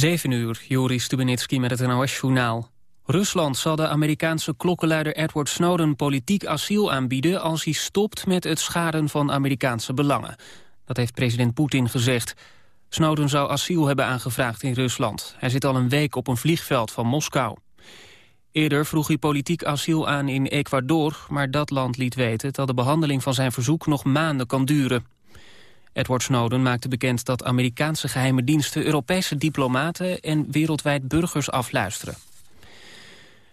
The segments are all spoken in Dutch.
7 uur, Joris Stubenitski met het NOS-journaal. Rusland zal de Amerikaanse klokkenluider Edward Snowden politiek asiel aanbieden... als hij stopt met het schaden van Amerikaanse belangen. Dat heeft president Poetin gezegd. Snowden zou asiel hebben aangevraagd in Rusland. Hij zit al een week op een vliegveld van Moskou. Eerder vroeg hij politiek asiel aan in Ecuador... maar dat land liet weten dat de behandeling van zijn verzoek nog maanden kan duren. Edward Snowden maakte bekend dat Amerikaanse geheime diensten... Europese diplomaten en wereldwijd burgers afluisteren.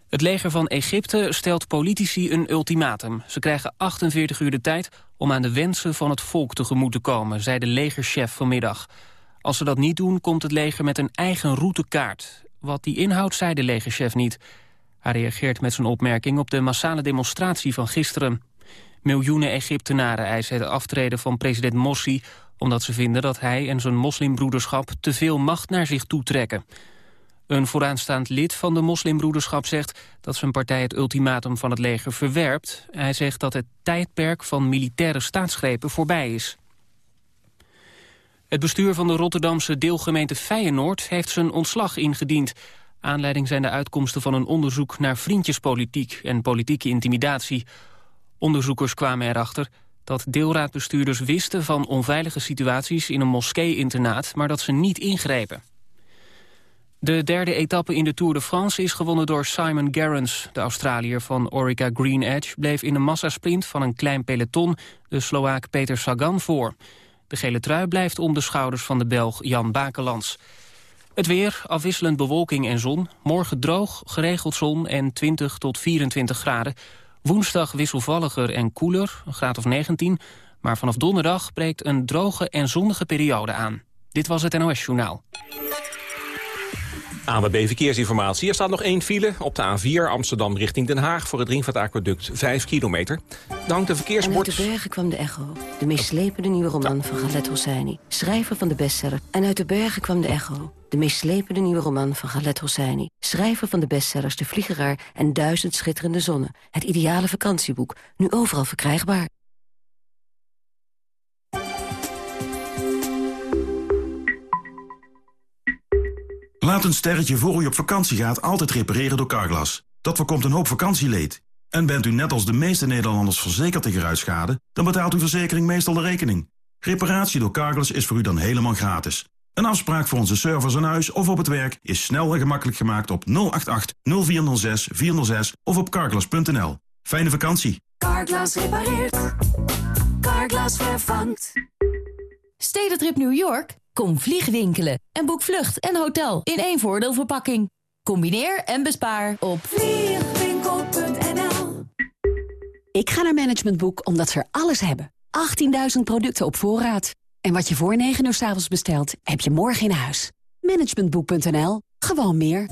Het leger van Egypte stelt politici een ultimatum. Ze krijgen 48 uur de tijd om aan de wensen van het volk tegemoet te komen... zei de legerchef vanmiddag. Als ze dat niet doen, komt het leger met een eigen routekaart. Wat die inhoudt, zei de legerchef niet. Hij reageert met zijn opmerking op de massale demonstratie van gisteren. Miljoenen Egyptenaren eisen het aftreden van president Morsi... omdat ze vinden dat hij en zijn moslimbroederschap te veel macht naar zich toetrekken. Een vooraanstaand lid van de moslimbroederschap zegt dat zijn partij het ultimatum van het leger verwerpt. Hij zegt dat het tijdperk van militaire staatsgrepen voorbij is. Het bestuur van de Rotterdamse deelgemeente Feyenoord heeft zijn ontslag ingediend. Aanleiding zijn de uitkomsten van een onderzoek naar vriendjespolitiek en politieke intimidatie. Onderzoekers kwamen erachter dat deelraadbestuurders wisten van onveilige situaties in een moskee-internaat, maar dat ze niet ingrepen. De derde etappe in de Tour de France is gewonnen door Simon Gerrans. De Australiër van Orica Green Edge bleef in een massasprint van een klein peloton de Sloaak Peter Sagan voor. De gele trui blijft om de schouders van de Belg Jan Bakelands. Het weer, afwisselend bewolking en zon. Morgen droog, geregeld zon en 20 tot 24 graden. Woensdag wisselvalliger en koeler, een graad of 19. Maar vanaf donderdag breekt een droge en zonnige periode aan. Dit was het NOS Journaal. ANWB Verkeersinformatie. Er staat nog één file op de A4 Amsterdam richting Den Haag... voor het Ringvaartaqueduct 5 kilometer. Dan de verkeersbord... Uit de bergen kwam de echo, de meest slepende nieuwe roman van Galet Hosseini... schrijver van de bestseller. En uit de bergen kwam de echo, de meest slepende nieuwe roman van Galet Hosseini... schrijver van de bestsellers De Vliegeraar en Duizend Schitterende Zonnen. Het ideale vakantieboek, nu overal verkrijgbaar. Laat een sterretje voor u op vakantie gaat altijd repareren door Carglass. Dat voorkomt een hoop vakantieleed. En bent u net als de meeste Nederlanders verzekerd tegen ruitschade... dan betaalt uw verzekering meestal de rekening. Reparatie door Carglass is voor u dan helemaal gratis. Een afspraak voor onze service aan huis of op het werk... is snel en gemakkelijk gemaakt op 088 0406 406 of op carglass.nl. Fijne vakantie. Carglass repareert. Carglass vervangt. Stedentrip New York? Kom vliegwinkelen en boek vlucht en hotel in één voordeelverpakking. Combineer en bespaar op vliegwinkel.nl Ik ga naar Management Boek omdat ze er alles hebben. 18.000 producten op voorraad. En wat je voor 9 uur s avonds bestelt, heb je morgen in huis. Managementboek.nl. Gewoon meer.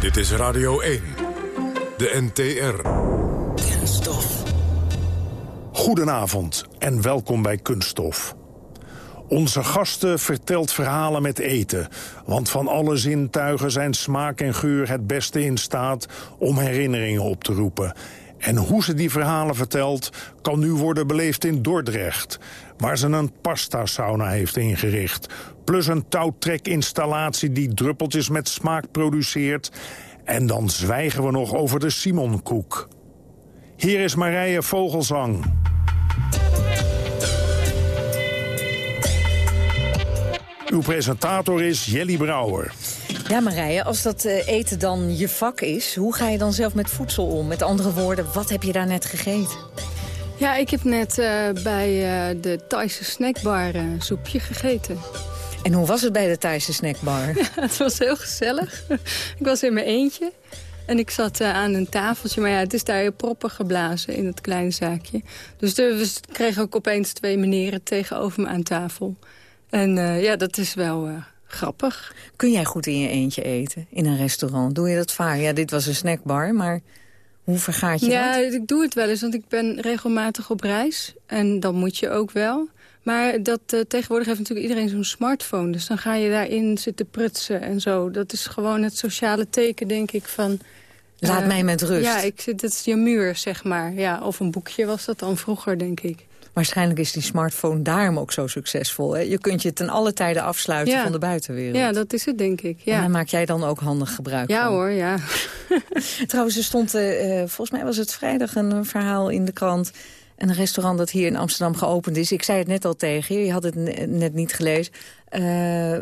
Dit is Radio 1. De NTR. Kunststof. Goedenavond en welkom bij Kunststof. Onze gasten vertelt verhalen met eten. Want van alle zintuigen zijn smaak en geur het beste in staat om herinneringen op te roepen. En hoe ze die verhalen vertelt, kan nu worden beleefd in Dordrecht... waar ze een pasta-sauna heeft ingericht. Plus een touwtrekinstallatie die druppeltjes met smaak produceert... En dan zwijgen we nog over de Simonkoek. Hier is Marije Vogelzang. Uw presentator is Jelly Brouwer. Ja, Marije, als dat eh, eten dan je vak is... hoe ga je dan zelf met voedsel om? Met andere woorden, wat heb je daar net gegeten? Ja, ik heb net uh, bij uh, de Thaise snackbar soepje gegeten. En hoe was het bij de Thaise snackbar? Ja, het was heel gezellig. ik was in mijn eentje. En ik zat uh, aan een tafeltje, maar ja, het is daar proppen geblazen in het kleine zaakje. Dus we kregen ook opeens twee meneren tegenover me aan tafel. En uh, ja, dat is wel uh, grappig. Kun jij goed in je eentje eten, in een restaurant? Doe je dat vaak? Ja, dit was een snackbar, maar hoe vergaat je ja, dat? Ja, ik doe het wel eens, want ik ben regelmatig op reis. En dan moet je ook wel. Maar dat, uh, tegenwoordig heeft natuurlijk iedereen zo'n smartphone. Dus dan ga je daarin zitten prutsen en zo. Dat is gewoon het sociale teken, denk ik, van Laat Eh, mij met rust. Ja, ik, dat is je muur, zeg maar. Ja, of een boekje was dat dan vroeger, denk ik. Waarschijnlijk is die smartphone daarom ook zo succesvol. Hè? Je kunt je ten alle tijden afsluiten Ja. van de buitenwereld. Ja, dat is het, denk ik. En Ja, daar maak jij dan ook handig gebruik ja van. hoor, ja. Trouwens, er stond, eh, eh, volgens mij was het vrijdag een eh, verhaal in de krant... een restaurant dat hier in Amsterdam geopend is. Ik zei het net al tegen je, je had het ne- net niet gelezen... eh,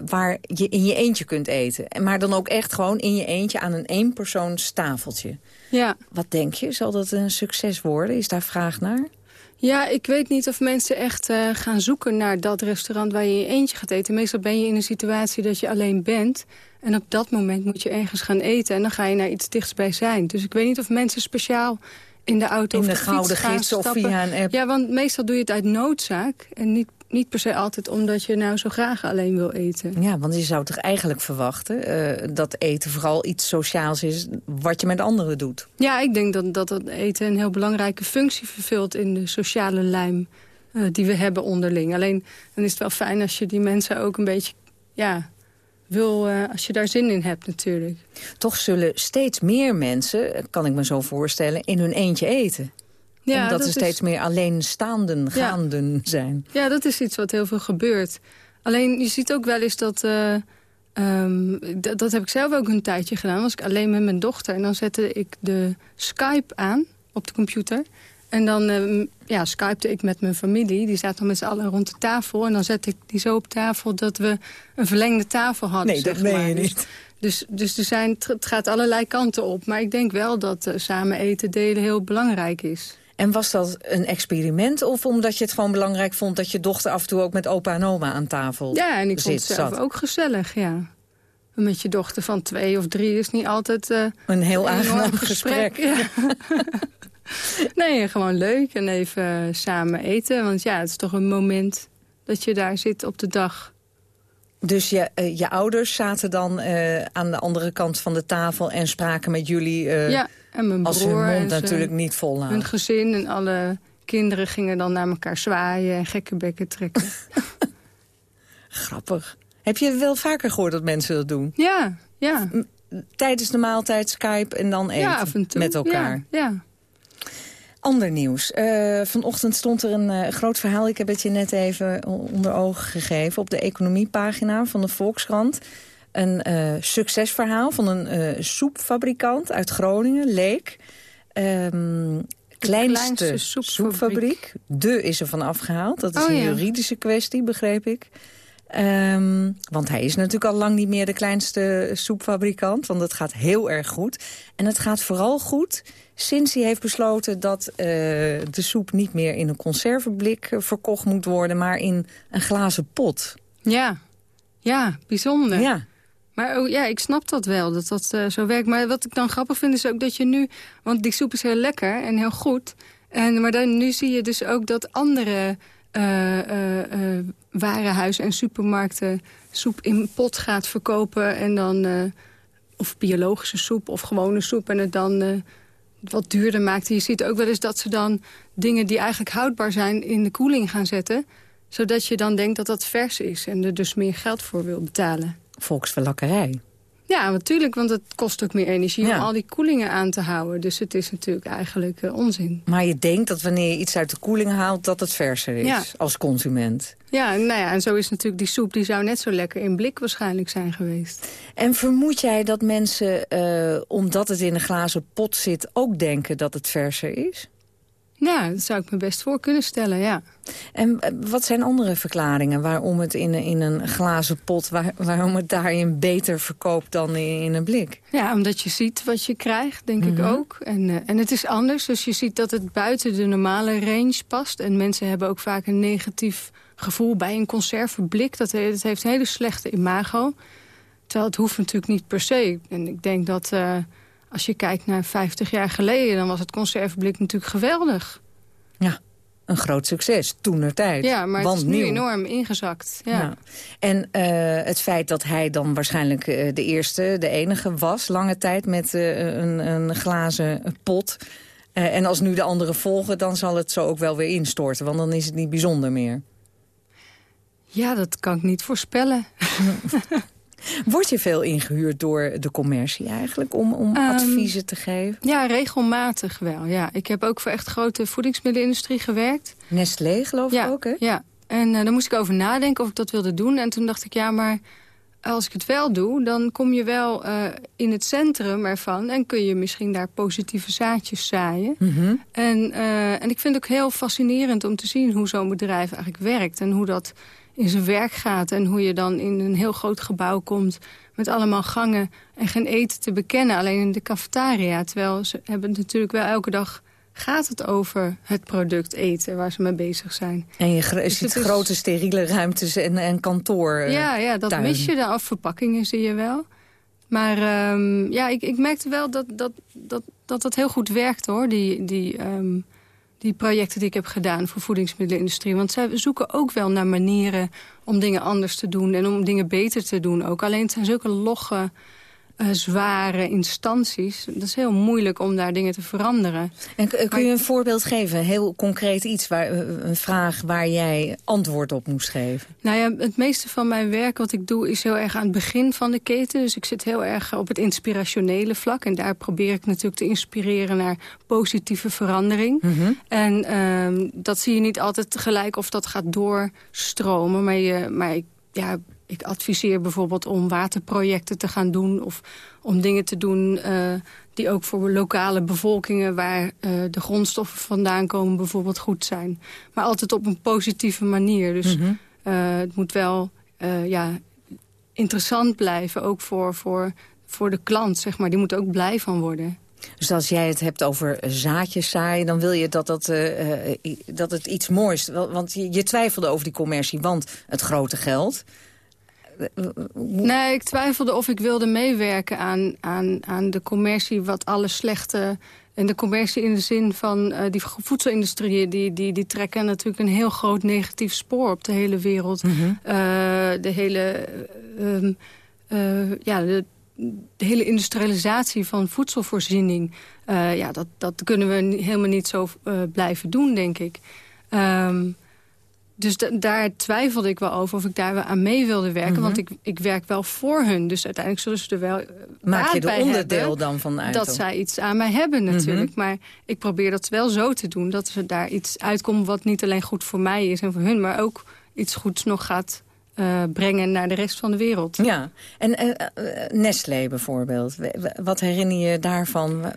waar je in je eentje kunt eten. En Maar dan ook echt gewoon in je eentje aan een eenpersoonstafeltje. Ja. Wat denk je? Zal dat een succes worden? Is daar vraag naar? Ja, ik weet niet of mensen echt eh, gaan zoeken naar dat restaurant waar je in je eentje gaat eten. Meestal ben je in een situatie dat je alleen bent. En op dat moment moet je ergens gaan eten. En dan ga je naar iets dichtstbij zijn. Dus ik weet niet of mensen speciaal in de auto In of de de, gouden gids of via een app? Ja, want meestal doe je het uit noodzaak. En niet, niet per se altijd omdat je nou zo graag alleen wil eten. Ja, want je zou toch eigenlijk verwachten... eh, dat eten vooral iets sociaals is wat je met anderen doet. Ja, ik denk dat, dat dat eten een heel belangrijke functie vervult... in de sociale lijm eh, die we hebben onderling. Alleen dan is het wel fijn als je die mensen ook een beetje... Ja, wil, eh, als je daar zin in hebt natuurlijk. Toch zullen steeds meer mensen, kan ik me zo voorstellen... in hun eentje eten. Ja, Omdat dat er steeds is, meer alleenstaanden, gaanden zijn. Ja, dat is iets wat heel veel gebeurt. Alleen je ziet ook wel eens dat... eh, ehm, dat, dat heb ik zelf ook een tijdje gedaan. Was ik alleen met mijn dochter. En dan zette ik de Skype aan op de computer. En dan ehm, ja, skypte ik met mijn familie. Die zaten met z'n allen rond de tafel. En dan zette ik die zo op tafel dat we een verlengde tafel hadden. Nee, dat zeg meen maar. je Dus- niet. Dus, dus er zijn, het gaat allerlei kanten op. Maar ik denk wel dat eh, samen eten delen heel belangrijk is. En was dat een experiment of omdat je het gewoon belangrijk vond... dat je dochter af en toe ook met opa en oma aan tafel Ja, en ik zit, vond het zelf zat? ook gezellig, ja. Met je dochter van twee of drie is niet altijd... eh, Een heel aangenaam gesprek. ja. nee, gewoon leuk en even samen eten. Want ja, het is toch een moment dat je daar zit op de dag. Dus je, eh, je ouders zaten dan eh, aan de andere kant van de tafel... en spraken met jullie eh, ja, en mijn als broer hun en mond zijn- natuurlijk niet vol Hun hadden. gezin en alle kinderen gingen dan naar elkaar zwaaien en gekke bekken trekken. Grappig. Heb je wel vaker gehoord dat mensen dat doen? ja, ja. Tijdens de maaltijd Skype en dan eten ja, af en toe. met elkaar. Ja, ja. Ander nieuws. Eh, vanochtend stond er een eh, groot verhaal. Ik heb het je net even onder ogen gegeven. Op de economiepagina van de Volkskrant. Een eh, succesverhaal van een soepfabrikant uit Groningen, Leek. Ehm, kleinste, kleinste soepfabriek. soepfabriek. De is er van afgehaald. Dat is Oh, een ja. juridische kwestie, begreep ik. Ehm, want hij is natuurlijk al lang niet meer de kleinste soepfabrikant. Want het gaat heel erg goed. En het gaat vooral goed sinds hij heeft besloten... dat eh, de soep niet meer in een conserveblik eh, verkocht moet worden... maar in een glazen pot. ja. Ja, bijzonder. Ja. Maar oh, ja, ik snap dat wel, dat dat eh, zo werkt. Maar wat ik dan grappig vind is ook dat je nu... Want die soep is heel lekker en heel goed. En, maar dan, nu zie je dus ook dat andere warenhuizen en supermarkten... soep in pot gaat verkopen en dan... of biologische soep of gewone soep en het dan... wat duurder maakt. Je ziet ook wel eens dat ze dan dingen die eigenlijk houdbaar zijn... in de koeling gaan zetten. Zodat je dan denkt dat dat vers is. En er dus meer geld voor wil betalen. Volksverlakkerij. Ja, natuurlijk, want het kost ook meer energie Ja. om al die koelingen aan te houden. Dus het is natuurlijk eigenlijk eh, onzin. Maar je denkt dat wanneer je iets uit de koeling haalt... dat het verser is Ja. als consument. Ja, nou ja, en zo is natuurlijk die soep, die zou net zo lekker in blik waarschijnlijk zijn geweest. En vermoed jij dat mensen, eh, omdat het in een glazen pot zit... ook denken dat het verser is? Ja, dat zou ik me best voor kunnen stellen, ja. En eh, wat zijn andere verklaringen waarom het in, een- in een glazen pot... Waar, waarom het daarin beter verkoopt dan in, in een blik? Ja, omdat je ziet wat je krijgt, denk ik Mhm. ook. En, eh, en het is anders, dus je ziet dat het buiten de normale range past. En mensen hebben ook vaak een negatief gevoel bij een conserveblik. Dat, he- dat heeft een hele slechte imago. Terwijl het hoeft natuurlijk niet per se. En ik denk dat eh, als je kijkt naar 50 jaar geleden... dan was het conserveblik natuurlijk geweldig. Ja, een groot succes, tijd. Ja, maar Want het is nu nieuw. enorm ingezakt. Ja. Ja. En eh, het feit dat hij dan waarschijnlijk eh, de eerste, de enige was... lange tijd met eh, een, een glazen pot... En als nu de anderen volgen, dan zal het zo ook wel weer instorten. Want dan is het niet bijzonder meer. ja, dat kan ik niet voorspellen. Word je veel ingehuurd door de commercie eigenlijk om, om Ehm, adviezen te geven? Ja, regelmatig wel. Ja. Ik heb ook voor echt grote voedingsmiddelenindustrie gewerkt. Nestlé geloof ja, ik ook, hè? Ja, en eh, daar moest ik over nadenken of ik dat wilde doen. En toen dacht ik, ja, maar als ik het wel doe... dan kom je wel eh, in het centrum ervan... en kun je misschien daar positieve zaadjes zaaien. Mhm. En, eh, en ik vind het ook heel fascinerend om te zien hoe zo'n bedrijf eigenlijk werkt... en hoe dat in zijn werk gaat. En hoe je dan in een heel groot gebouw komt met allemaal gangen... en geen eten te bekennen, alleen in de cafetaria. Terwijl ze hebben het natuurlijk wel elke dag... gaat het over het product eten waar ze mee bezig zijn. En je Dus ziet is- grote steriele ruimtes en, en kantoor. eh, ja, ja, dat tuin. mis je dan. Of verpakkingen zie je wel. Maar ehm, ja, ik, ik merkte wel dat dat, dat, dat dat heel goed werkt, hoor. Die, die, ehm, die projecten die ik heb gedaan voor voedingsmiddelenindustrie. Want zij zoeken ook wel naar manieren om dingen anders te doen... en om dingen beter te doen ook. Alleen het zijn zulke logge, eh, zware instanties. Dat is heel moeilijk om daar dingen te veranderen. En k- kun je een voorbeeld geven? Heel concreet iets, waar, eh, een vraag waar jij antwoord op moest geven. Nou ja, het meeste van mijn werk wat ik doe is heel erg aan het begin van de keten. Dus ik zit heel erg op het inspirationele vlak. En daar probeer ik natuurlijk te inspireren naar positieve verandering. En ehm, dat zie je niet altijd tegelijk of dat gaat doorstromen. Maar, je, maar ik, ja, ik adviseer bijvoorbeeld om waterprojecten te gaan doen... of om dingen te doen eh, die ook voor lokale bevolkingen... waar eh, de grondstoffen vandaan komen bijvoorbeeld goed zijn. Maar altijd op een positieve manier. Dus Mhm. eh, het moet wel ja, interessant blijven, ook voor, voor, voor de klant. Zeg maar. Die moet er ook blij van worden. Dus als jij het hebt over zaadjes zaaien... dan wil je dat, dat, dat het iets moois... Want je, je twijfelde over die commercie, want het grote geld... Nee, ik twijfelde of ik wilde meewerken aan, aan, aan de commercie... wat alle slechte... En de commercie in de zin van eh, die voedselindustrieën... Die, die, die trekken natuurlijk een heel groot negatief spoor op de hele wereld. Mhm. Eh, de hele... eh, ehm, eh, ja, de, de hele industrialisatie van voedselvoorziening... ja, dat, dat kunnen we helemaal niet zo blijven doen, denk ik. Ehm, dus da- daar twijfelde ik wel over of ik daar wel aan mee wilde werken. Mhm. Want ik, ik werk wel voor hun. Dus uiteindelijk zullen ze er wel Maak je er onderdeel hebben dan van uit? Dat zij iets aan mij hebben natuurlijk. Mhm. Maar ik probeer dat wel zo te doen. Dat er daar iets uitkomt wat niet alleen goed voor mij is en voor hun... maar ook iets goeds nog gaat eh, brengen naar de rest van de wereld. Ja, en eh, eh, Nestlé bijvoorbeeld. Wat herinner je daarvan?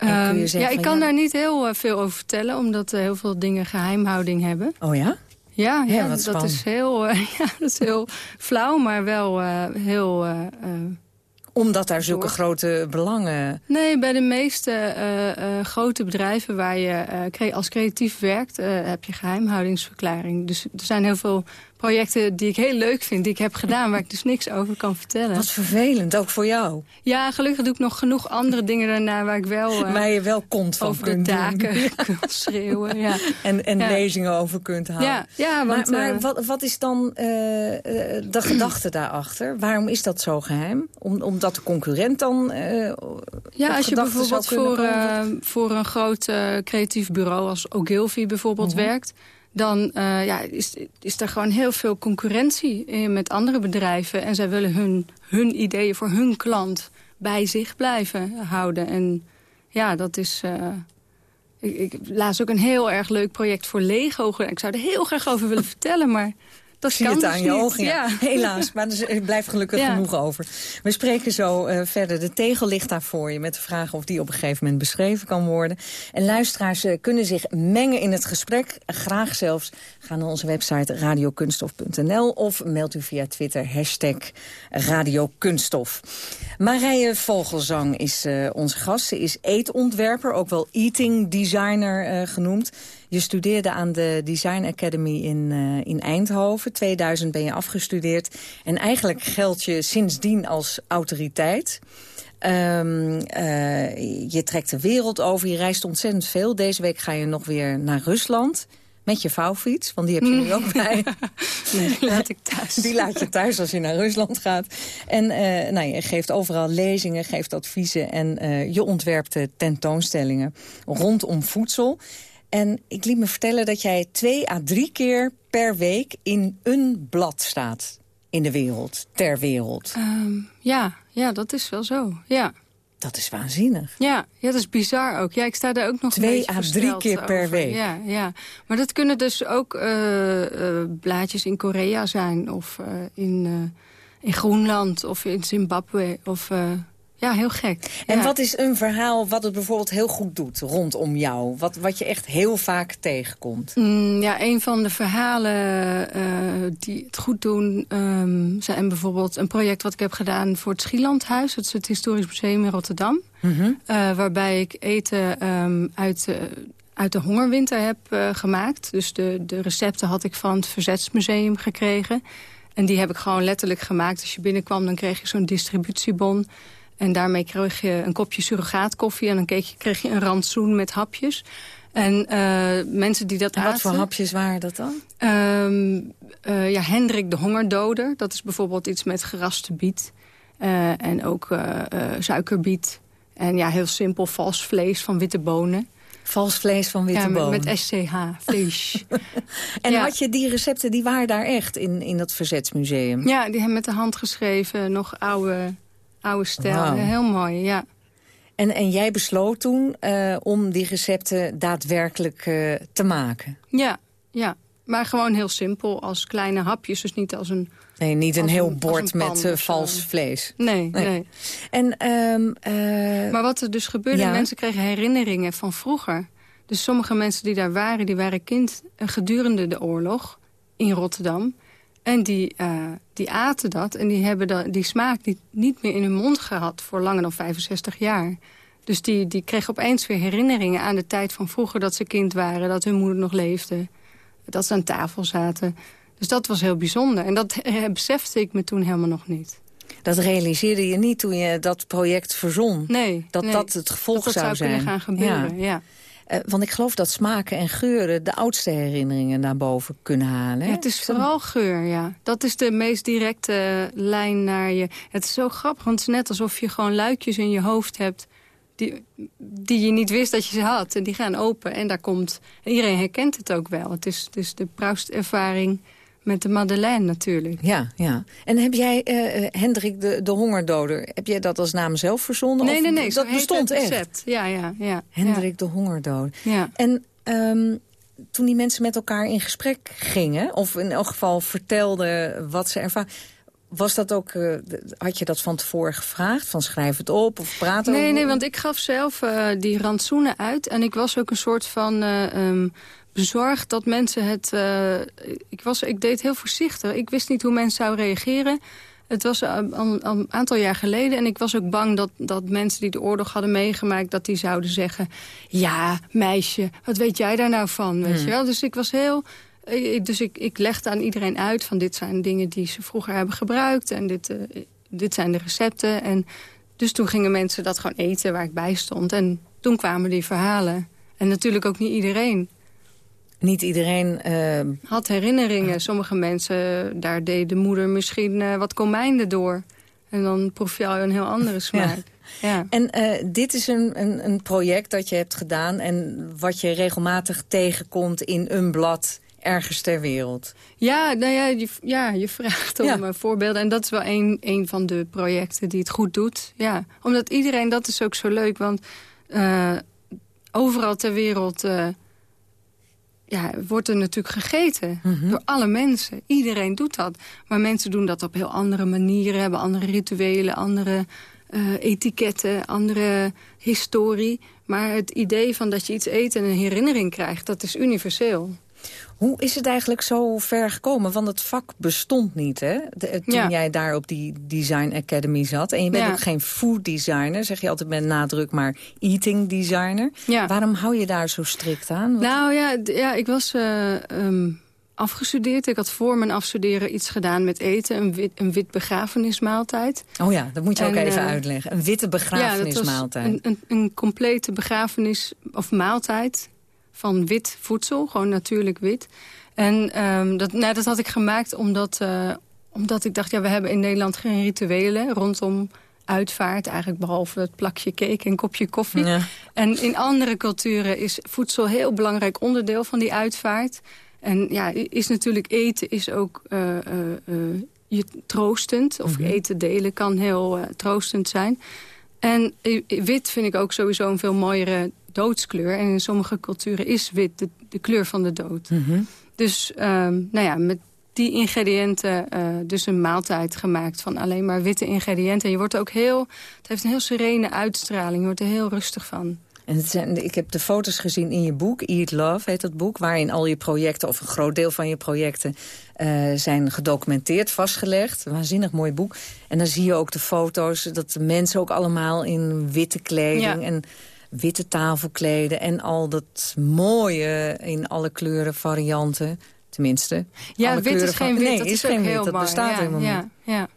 Ehm, zeggen ja, ik kan ja- daar niet heel eh, veel over vertellen... omdat eh, heel veel dingen geheimhouding hebben. Oh ja? Ja, Ja, ja, dat, spannend. is heel, eh, ja, dat is heel flauw, maar wel heel... Omdat daar zulke Door. grote belangen... Nee, bij de meeste grote bedrijven waar je cre- als creatief werkt... heb je geheimhoudingsverklaring. Dus er zijn heel veel projecten die ik heel leuk vind, die ik heb gedaan... waar ik dus niks over kan vertellen. Wat vervelend, ook voor jou. Ja, gelukkig doe ik nog genoeg andere dingen daarna... waar ik wel waar je wel kont van over de kan schreeuwen. Ja. En, en Ja. lezingen over kunt houden. Ja, ja, want, maar maar eh, wat, wat is dan eh, de gedachte daarachter? Waarom is dat zo geheim? Om, omdat de concurrent dan Ja, als je bijvoorbeeld voor, voor een groot creatief bureau als Ogilvy bijvoorbeeld Mhm. werkt... dan eh, ja, is, is er gewoon heel veel concurrentie eh, met andere bedrijven. En zij willen hun, hun ideeën voor hun klant bij zich blijven houden. En ja, dat is... eh, ik, ik laatst ook een heel erg leuk project voor Lego. Ik zou er heel graag over willen vertellen, maar dat Zie kan het dus aan je niet. ogen, ja. Helaas, maar er blijft gelukkig Ja. genoeg over. We spreken zo eh, verder. De tegel ligt daar voor je met de vraag of die op een gegeven moment beschreven kan worden. En luisteraars eh, kunnen zich mengen in het gesprek. Graag zelfs. Ga naar onze website radiokunstof.nl of mailt u via Twitter hashtag radiokunststof. Marije Vogelzang is eh, onze gast. Ze is eetontwerper, ook wel eating designer eh, genoemd. Je studeerde aan de Design Academy in, eh, in Eindhoven. 2000 ben je afgestudeerd. En eigenlijk geldt je sindsdien als autoriteit. Ehm, eh, je trekt de wereld over, je reist ontzettend veel. Deze week ga je nog weer naar Rusland. Met je vouwfiets, want die heb je nu ook bij. Die laat ik thuis. Die laat je thuis als je naar Rusland gaat. En eh, nou, je geeft overal lezingen, geeft adviezen... en je ontwerpt tentoonstellingen rondom voedsel. En ik liet me vertellen dat jij twee à drie keer per week in een blad staat. in de wereld, ter wereld. Ehm, ja, ja, dat is wel zo, ja. Dat is waanzinnig. Ja, ja, dat is bizar ook. Ja, ik sta daar ook nog Twee à drie keer per week. Ja, ja, maar dat kunnen dus ook uh, uh, blaadjes in Korea zijn... of uh, in, in Groenland of in Zimbabwe of ja, heel gek. En wat is een verhaal wat het bijvoorbeeld heel goed doet rondom jou? Wat, wat je echt heel vaak tegenkomt? Mm, ja, een van de verhalen uh, die het goed doen... Um, zijn bijvoorbeeld een project wat ik heb gedaan voor het Schielandhuis. Het is het Historisch Museum in Rotterdam. Mm -hmm. uh, waarbij ik eten um, uit... Uh, uit de hongerwinter heb uh, gemaakt. Dus de, de recepten had ik van het Verzetsmuseum gekregen. En die heb ik gewoon letterlijk gemaakt. Als je binnenkwam, dan kreeg je zo'n distributiebon... En daarmee kreeg je een kopje surrogaatkoffie... en dan kreeg je, kreeg je een rantsoen met hapjes. En uh, mensen die dat en wat aten, voor hapjes waren dat dan? Um, uh, ja, Hendrik de hongerdoder. Dat is bijvoorbeeld iets met geraste biet. Uh, en ook suikerbiet. En ja, heel simpel, vals vlees van witte bonen. Vals vlees van witte ja, met, bonen? met SCH, vlees. en ja. had je die recepten, die waren daar echt in, in dat Verzetsmuseum? Ja, die hebben met de hand geschreven, nog oude oude stijl. Wow. Heel mooi, ja. En, en jij besloot toen uh, om die recepten daadwerkelijk uh, te maken? Ja, ja. Maar gewoon heel simpel, als kleine hapjes. Dus niet als een... Nee, niet een heel een, bord een met uh, vals vlees. Nee, nee. nee. En, um, maar wat er dus gebeurde, ja. mensen kregen herinneringen van vroeger. Dus sommige mensen die daar waren, die waren kind gedurende de oorlog in Rotterdam. En die, uh, die aten dat en die hebben de, die smaak niet, niet meer in hun mond gehad voor langer dan 65 jaar. Dus die, die kregen opeens weer herinneringen aan de tijd van vroeger dat ze kind waren. Dat hun moeder nog leefde. Dat ze aan tafel zaten. Dus dat was heel bijzonder. En dat besefte ik me toen helemaal nog niet. Dat realiseerde je niet toen je dat project verzon? Nee. Dat nee, dat het gevolg dat zou, zou zijn? kunnen gaan gebeuren, ja. ja. Uh, want ik geloof dat smaken en geuren de oudste herinneringen naar boven kunnen halen. Ja, het is vooral geur, ja. Dat is de meest directe lijn naar je. Het is zo grappig, want het is net alsof je gewoon luikjes in je hoofd hebt... Die, die je niet wist dat je ze had. En die gaan open en daar komt... En iedereen herkent het ook wel. Het is, is de Proust-ervaring met de Madeleine natuurlijk. Ja, ja. En heb jij, uh, Hendrik de, de hongerdoder... heb jij dat als naam zelf verzonnen? Nee, of nee, nee. Dat bestond echt? Recept. Ja, ja, ja. Hendrik ja. de hongerdoder. Ja. En um, toen die mensen met elkaar in gesprek gingen... of in elk geval vertelden wat ze ervaren... Was dat ook, uh, had je dat van tevoren gevraagd? Van schrijf het op of praat Nee, over? nee, want ik gaf zelf uh, die rantsoenen uit. En ik was ook een soort van... Um, bezorgd dat mensen het... Uh, ik, was, ik deed heel voorzichtig. Ik wist niet hoe mensen zouden reageren. Het was al, al een aantal jaar geleden. En ik was ook bang dat, dat mensen die de oorlog hadden meegemaakt... dat die zouden zeggen... Ja, meisje, wat weet jij daar nou van? Weet Hmm. je wel? Dus ik was heel... Dus ik, ik legde aan iedereen uit van dit zijn dingen die ze vroeger hebben gebruikt. En dit, uh, dit zijn de recepten. En dus toen gingen mensen dat gewoon eten waar ik bij stond. En toen kwamen die verhalen. En natuurlijk ook niet iedereen. Niet iedereen... Uh... Had herinneringen. Sommige mensen, daar deed de moeder misschien uh, wat komijnen door. En dan proef je al een heel andere smaak. Ja. ja. En uh, dit is een, een, een project dat je hebt gedaan... en wat je regelmatig tegenkomt in een blad ergens ter wereld. Ja, nou ja, je, ja, je vraagt om ja. voorbeelden. En dat is wel een, een van de projecten die het goed doet. Ja, omdat iedereen, dat is ook zo leuk. Want uh, overal ter wereld uh, ja, wordt er natuurlijk gegeten. Mm -hmm. Door alle mensen. Iedereen doet dat. Maar mensen doen dat op heel andere manieren. Hebben andere rituelen, andere uh, etiketten, andere historie. Maar het idee van dat je iets eet en een herinnering krijgt... dat is universeel. Hoe is het eigenlijk zo ver gekomen? Want het vak bestond niet, hè? De, toen ja. jij daar op die Design Academy zat. En je bent ja. ook geen food designer, zeg je altijd met nadruk, maar eating designer. Ja. Waarom hou je daar zo strikt aan? Wat... Nou ja, ja, ik was uh, um, afgestudeerd. Ik had voor mijn afstuderen iets gedaan met eten. Een wit, een wit begrafenismaaltijd. Oh ja, dat moet je en, ook even uh, uitleggen. Een witte begrafenismaaltijd. Ja, dat was een, een, een complete begrafenis of maaltijd van wit voedsel, gewoon natuurlijk wit. En um, dat, nou, dat had ik gemaakt omdat, uh, omdat ik dacht... ja, we hebben in Nederland geen rituelen rondom uitvaart. Eigenlijk behalve het plakje cake en kopje koffie. Ja. En in andere culturen is voedsel een heel belangrijk onderdeel van die uitvaart. En ja, is natuurlijk eten is ook uh, uh, je troostend. Of Mhm. eten delen kan heel eh, troostend zijn. En eh, wit vind ik ook sowieso een veel mooiere doodskleur. En in sommige culturen is wit de, de kleur van de dood. Mhm. Dus ehm, nou ja, met die ingrediënten eh, dus een maaltijd gemaakt van alleen maar witte ingrediënten. En je wordt ook heel, het heeft een heel serene uitstraling. Je wordt er heel rustig van. En het zijn, ik heb de foto's gezien in je boek, Eat Love heet dat boek... waarin al je projecten, of een groot deel van je projecten... eh, zijn gedocumenteerd, vastgelegd. Waanzinnig mooi boek. En dan zie je ook de foto's dat de mensen ook allemaal in witte kleding... Ja. en witte tafelkleden en al dat mooie in alle kleuren varianten... Tenminste. Ja, alle wit is geen wit. Nee, dat is, geen wit. heel Dat bestaat ja, helemaal ja, niet. Ja.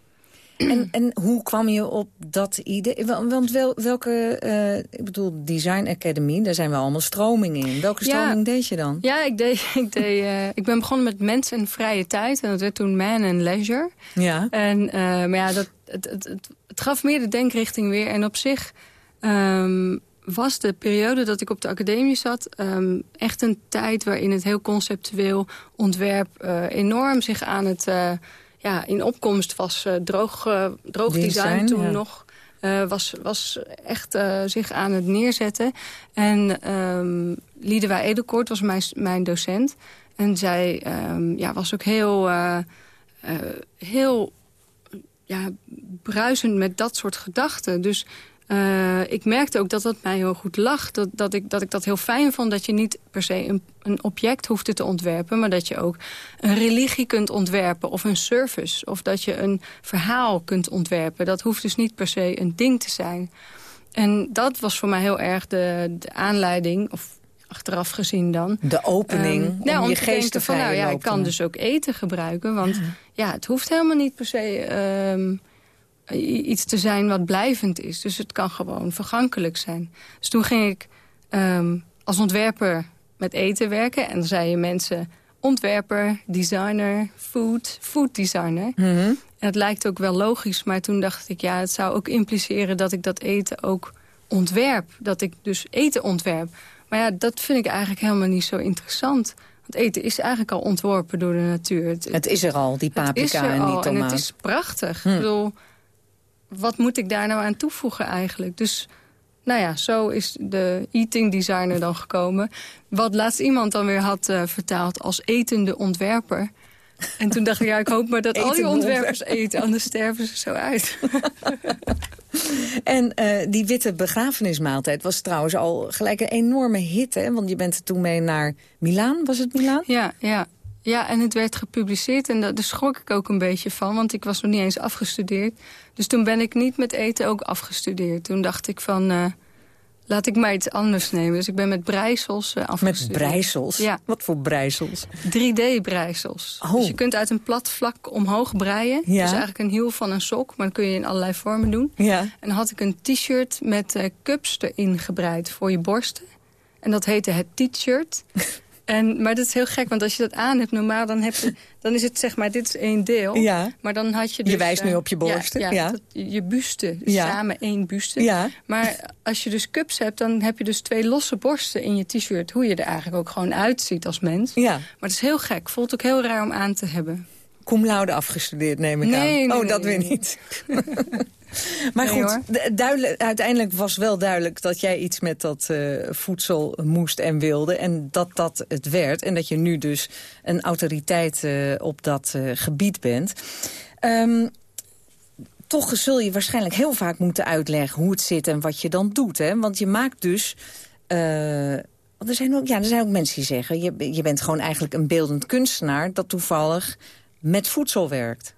En, en hoe kwam je op dat idee? Want wel, welke, eh, ik bedoel, Design Academy, daar zijn wel allemaal stromingen in. Welke Ja. stroming deed je dan? Ja, ik, deed, ik, deed, eh, ik ben begonnen met mens en vrije tijd. En dat werd toen man and leisure. Ja. En, eh, maar ja, dat, het, het, het, het gaf meer de denkrichting weer. En op zich ehm, was de periode dat ik op de academie zat... ehm, echt een tijd waarin het heel conceptueel ontwerp... eh, enorm zich aan het... eh, ja, in opkomst was eh, droog, droog design, Design, toen ja. nog... was, was echt zich aan het neerzetten. En ehm Liedewij Edelkoort was mijn, mijn docent. En zij ehm, ja, was ook heel, heel ja, bruisend met dat soort gedachten. Dus eh, ik merkte ook dat dat mij heel goed lag. Dat, dat, ik, dat ik dat heel fijn vond. Dat je niet per se een, een object hoefde te ontwerpen... maar dat je ook een religie kunt ontwerpen of een service. Of dat je een verhaal kunt ontwerpen. Dat hoeft dus niet per se een ding te zijn. En dat was voor mij heel erg de, de aanleiding... of achteraf gezien dan. De opening Ehm, om ja, om je te geest te van, nou ja, ik kan dus ook eten gebruiken. Want ja, het hoeft helemaal niet per se ehm, iets te zijn wat blijvend is. Dus het kan gewoon vergankelijk zijn. Dus toen ging ik ehm, als ontwerper met eten werken. En dan zeiden mensen ontwerper, designer, food, food designer. Mhm. En het lijkt ook wel logisch, maar toen dacht ik... ja, het zou ook impliceren dat ik dat eten ook ontwerp. Dat ik dus eten ontwerp. Maar ja, dat vind ik eigenlijk helemaal niet zo interessant. Want eten is eigenlijk al ontworpen door de natuur. Het, Het is er al, die paprika en die tomaat. en het is prachtig. Hm. Ik bedoel, wat moet ik daar nou aan toevoegen eigenlijk? Dus nou ja, zo is de eating designer dan gekomen. Wat laatst iemand dan weer had eh, vertaald als etende ontwerper. En toen dacht ik, ja, ik hoop maar dat al die ontwerpers eten. Anders sterven ze zo uit. En eh, die witte begrafenismaaltijd was trouwens al gelijk een enorme hit. Hè? Want je bent er toen mee naar Milaan, was het Milaan? Ja, ja. Ja, en het werd gepubliceerd en daar daar schrok ik ook een beetje van. Want ik was nog niet eens afgestudeerd. Dus toen ben ik niet met eten ook afgestudeerd. Toen dacht ik van, eh, laat ik maar iets anders nemen. Dus ik ben met breisels eh, Met afgestudeerd. breisels? Ja. Wat voor breisels? 3D-breisels. Oh. Dus je kunt uit een plat vlak omhoog breien. Ja. Dus eigenlijk een hiel van een sok, maar dat kun je in allerlei vormen doen. Ja. En dan had ik een t-shirt met eh, cups erin gebreid voor je borsten. En dat heette het t-shirt. En, maar dat is heel gek, want als je dat aan hebt, normaal dan, heb je, dan is het zeg maar, dit is één deel. Ja. Maar dan had je Je dus... wijst eh, nu op je borsten, Ja, ja. dat- je buste, dus Ja. samen één buste. Ja. Maar als je dus cups hebt, dan heb je dus twee losse borsten in je t-shirt. Hoe je er eigenlijk ook gewoon uitziet als mens. Ja. Maar het is heel gek, voelt ook heel raar om aan te hebben. Cum laude afgestudeerd, neem ik Nee, aan. nee, oh, nee, dat weer niet. maar Nee, goed, duidelijk, uiteindelijk was wel duidelijk dat jij iets met dat eh, voedsel moest en wilde. En dat dat het werd. En dat je nu dus een autoriteit eh, op dat eh, gebied bent. Ehm, toch zul je waarschijnlijk heel vaak moeten uitleggen hoe het zit en wat je dan doet. Hè? Want je maakt dus... want er zijn, ook, ja, er zijn ook mensen die zeggen... Je, je bent gewoon eigenlijk een beeldend kunstenaar... dat toevallig met voedsel werkt.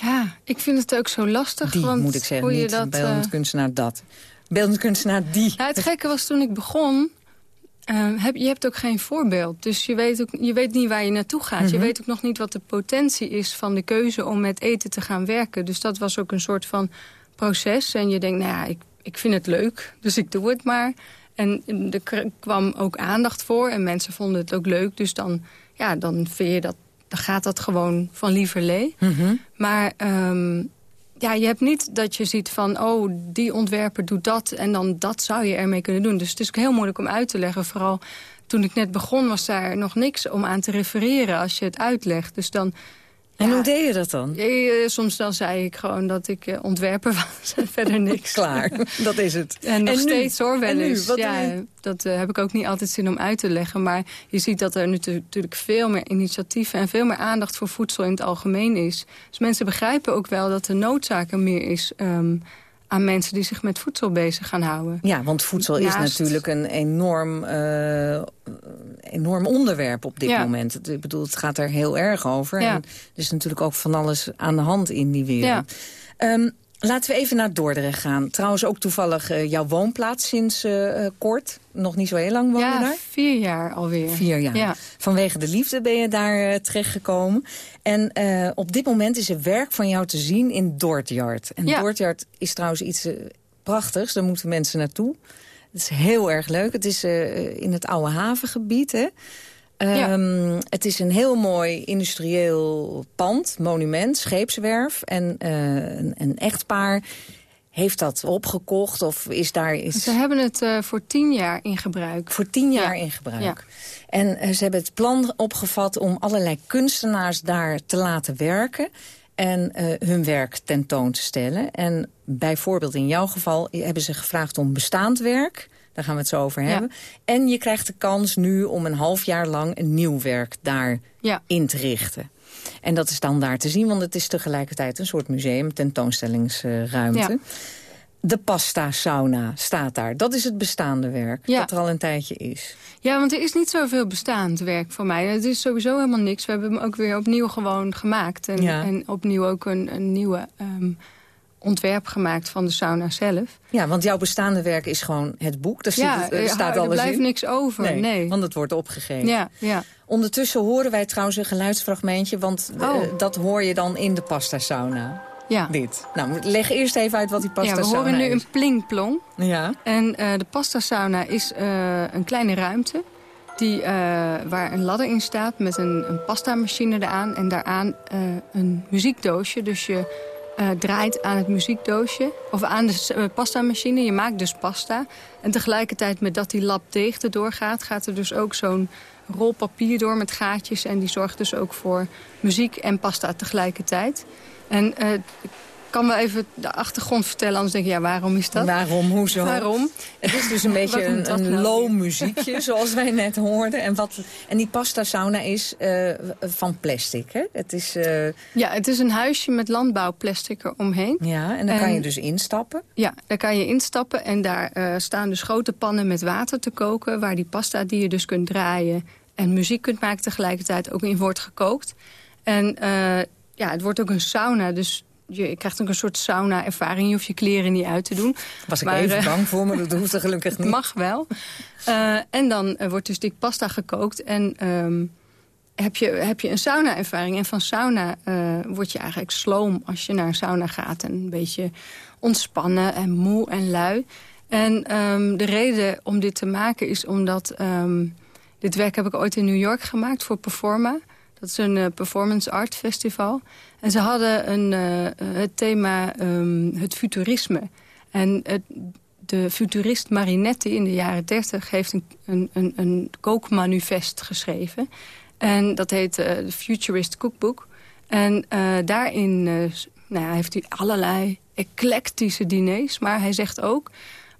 Ja, ik vind het ook zo lastig. Die, want moet ik zeggen, hoe je niet dat, beeldend eh, kunstenaar dat. Beeldend kunstenaar die. Nou, het gekke was toen ik begon... eh, heb, je hebt ook geen voorbeeld. Dus je weet, ook, je weet niet waar je naartoe gaat. Je Mhm. weet ook nog niet wat de potentie is van de keuze om met eten te gaan werken. Dus dat was ook een soort van proces. En je denkt, nou ja, ik, ik vind het leuk, dus ik doe het maar. En er kwam ook aandacht voor en mensen vonden het ook leuk. Dus dan, ja, dan, vind je dat, dan gaat dat gewoon van lieverlee. Mhm. Maar ehm, ja, je hebt niet dat je ziet van... oh, die ontwerper doet dat en dan dat zou je ermee kunnen doen. Dus het is ook heel moeilijk om uit te leggen. Vooral toen ik net begon was daar nog niks om aan te refereren als je het uitlegt. Dus dan, En hoe deed je dat dan? Eh, soms dan zei ik gewoon dat ik uh, ontwerper was en verder niks. Klaar, dat is het. En nog nu? steeds hoor, wel eens. Ja, je? dat eh, heb ik ook niet altijd zin om uit te leggen. Maar je ziet dat er natu- natuurlijk veel meer initiatieven... en veel meer aandacht voor voedsel in het algemeen is. Dus mensen begrijpen ook wel dat de noodzaak er meer is... ehm, aan mensen die zich met voedsel bezig gaan houden. Ja, want voedsel is natuurlijk een enorm, eh, enorm onderwerp op dit Ja. moment. Ik bedoel, het gaat er heel erg over. Ja. En er is natuurlijk ook van alles aan de hand in die wereld. Ehm, laten we even naar Dordrecht gaan. Trouwens ook toevallig eh, jouw woonplaats sinds eh, eh, kort. Nog niet zo heel lang woon je Ja, daar? vier jaar alweer. Vier jaar. Ja. Vanwege de liefde ben je daar eh, terechtgekomen. En op dit moment is er werk van jou te zien in Dortyard. En Ja. Is trouwens iets prachtigs. Daar moeten mensen naartoe. Het is heel erg leuk. Het is in het oude havengebied. Hè? Ehm, Het is een heel mooi industrieel pand, monument, scheepswerf. En eh, een, een echtpaar heeft dat opgekocht of is daar... Is... Ze hebben het eh, voor tien jaar in gebruik. Voor tien jaar in gebruik. Ja. En eh, ze hebben het plan opgevat om allerlei kunstenaars daar te laten werken... en hun werk tentoon te stellen. En bijvoorbeeld in jouw geval hebben ze gevraagd om bestaand werk... Daar gaan we het zo over Ja. hebben. En je krijgt de kans nu om een half jaar lang een nieuw werk daar Ja. in te richten. En dat is dan daar te zien, want het is tegelijkertijd een soort museum, tentoonstellingsruimte. Ja. De pasta sauna staat daar. Dat is het bestaande werk, Ja. dat er al een tijdje is. Ja, want er is niet zoveel bestaand werk voor mij. Het is sowieso helemaal niks. We hebben hem ook weer opnieuw gewoon gemaakt. En, Ja. en opnieuw ook een, een nieuwe ehm, ontwerp gemaakt van de sauna zelf. Ja, want jouw bestaande werk is gewoon het boek. Daar, ja, zit, er er- staat er alles blijft in. niks over. Nee. want het wordt opgegeven. Ja, ja. Ondertussen horen wij trouwens een geluidsfragmentje... want eh, Oh. dat hoor je dan in de pasta sauna. ja. Dit. Nou, leg eerst even uit wat die pasta ja, we sauna horen nu is. een plingplong. Ja. En eh, de pasta sauna is eh, een kleine ruimte die, waar een ladder in staat met een, een pasta-machine eraan. En daaraan een muziekdoosje. Dus je eh, draait aan het muziekdoosje of aan de eh, pasta-machine. Je maakt dus pasta. En tegelijkertijd met dat die lap deeg erdoor gaat... gaat er dus ook zo'n rol papier door met gaatjes. En die zorgt dus ook voor muziek en pasta tegelijkertijd. En eh, kan wel even de achtergrond vertellen, anders denk je, ja, waarom is dat? Waarom, hoezo? Waarom? Het is dus een beetje een, een nou low muziekje, zoals wij net hoorden. En, wat, en die pasta sauna is eh, van plastic, hè? Het is, eh, Ja, het is een huisje met landbouwplastic eromheen. ja, en dan kan je dus instappen. Ja, daar kan je instappen en daar eh, staan dus grote pannen met water te koken... waar die pasta die je dus kunt draaien en muziek kunt maken tegelijkertijd ook in wordt gekookt. En ja, het wordt ook een sauna, dus je krijgt ook een soort sauna-ervaring. Je hoeft je kleren niet uit te doen. Was ik Maar, even eh, bang voor, maar dat hoeft er gelukkig niet. mag wel. Eh, en dan eh, wordt dus die pasta gekookt en... ehm, heb je, heb je een sauna-ervaring. En van sauna eh, word je eigenlijk sloom als je naar een sauna gaat. En een beetje ontspannen en moe en lui. En ehm, de reden om dit te maken is omdat... ehm, dit werk heb ik ooit in New York gemaakt voor Performa. Dat is een eh, performance art festival. En ze hadden een, eh, het thema ehm, het futurisme. En het, de futurist Marinetti in de jaren 30 heeft een, een, een, een kookmanifest geschreven. En dat heet eh, The Futurist Cookbook. En daarin nou heeft hij allerlei eclectische diners. Maar hij zegt ook...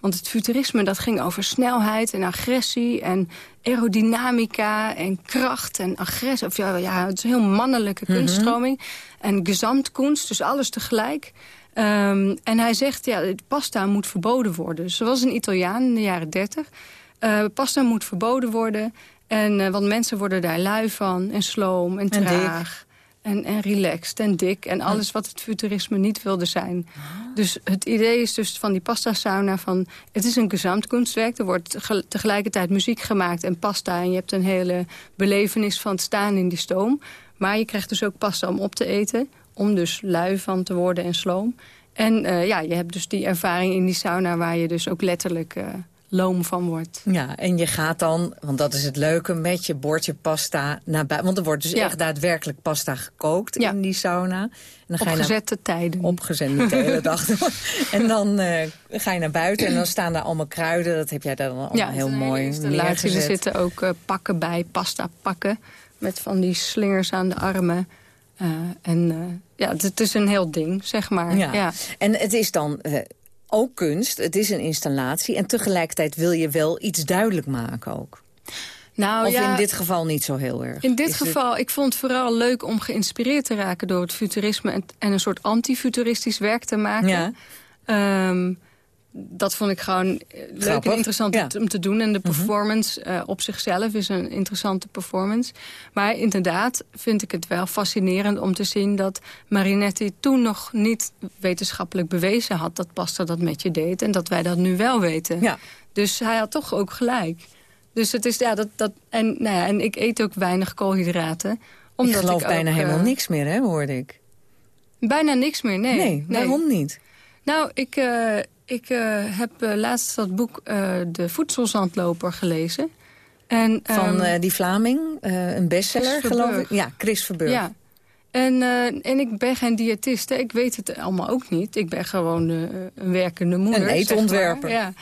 Want het futurisme dat ging over snelheid en agressie en aerodynamica en kracht en agressie. Of ja, ja, het is een heel mannelijke kunststroming. En gezamtkunst, dus alles tegelijk. Ehm, en hij zegt, ja, pasta moet verboden worden. Dus er was een Italiaan in de jaren dertig. Eh, pasta moet verboden worden. En, eh, want mensen worden daar lui van en sloom en traag. En, en relaxed en dik. En alles wat het futurisme niet wilde zijn. Dus het idee is dus van die pasta sauna van... het is een gezamtkunstwerk. Er wordt ge- tegelijkertijd muziek gemaakt en pasta. En je hebt een hele belevenis van het staan in die stoom. Maar je krijgt dus ook pasta om op te eten. Om dus lui van te worden en sloom. En eh, ja, je hebt dus die ervaring in die sauna... waar je dus ook letterlijk eh, loom van wordt. Ja, en je gaat dan, want dat is het leuke, met je bordje pasta naar buiten. Want er wordt dus Ja. echt daadwerkelijk pasta gekookt Ja. in die sauna. En dan ga je naar, gezette tijden. opgezet niet de hele dag. en dan eh, ga je naar buiten en dan staan daar allemaal kruiden. Dat heb jij daar dan allemaal ja, heel mooi installatie. Er neergezet. zitten ook eh, pakken bij, pasta pakken. Met van die slingers aan de armen. en ja, het, het, is een heel ding, zeg maar. Ja. En het is dan ook kunst, het is een installatie... en tegelijkertijd wil je wel iets duidelijk maken ook. Nou, of ja, in dit geval niet zo heel erg? In dit geval, ik vond het vooral leuk om geïnspireerd te raken... door het futurisme en, en een soort antifuturistisch werk te maken. Ja. Ehm, dat vond ik gewoon eh, leuk en interessant om te doen. En de mhm. performance uh, op zichzelf is een interessante performance. Maar inderdaad vind ik het wel fascinerend om te zien... dat Marinetti toen nog niet wetenschappelijk bewezen had... dat pasta dat met je deed en dat wij dat nu wel weten. Ja. Dus hij had toch ook gelijk. Dus het is, ja, dat, dat, en, nou ja, en ik eet ook weinig koolhydraten. Omdat ik geloof bijna helemaal uh, niks meer, hè, hoorde ik. Bijna niks meer, nee. Nee, waarom niet? Nou, ik, uh, ik uh, heb laatst dat boek De Voedselzandloper gelezen. En, Van um, die Vlaming, een bestseller, geloof ik. Ja, Chris Verburg. Ja, en, uh, en ik ben geen diëtiste, ik weet het allemaal ook niet. Ik ben gewoon uh, een werkende moeder. Een eetontwerper. Ja.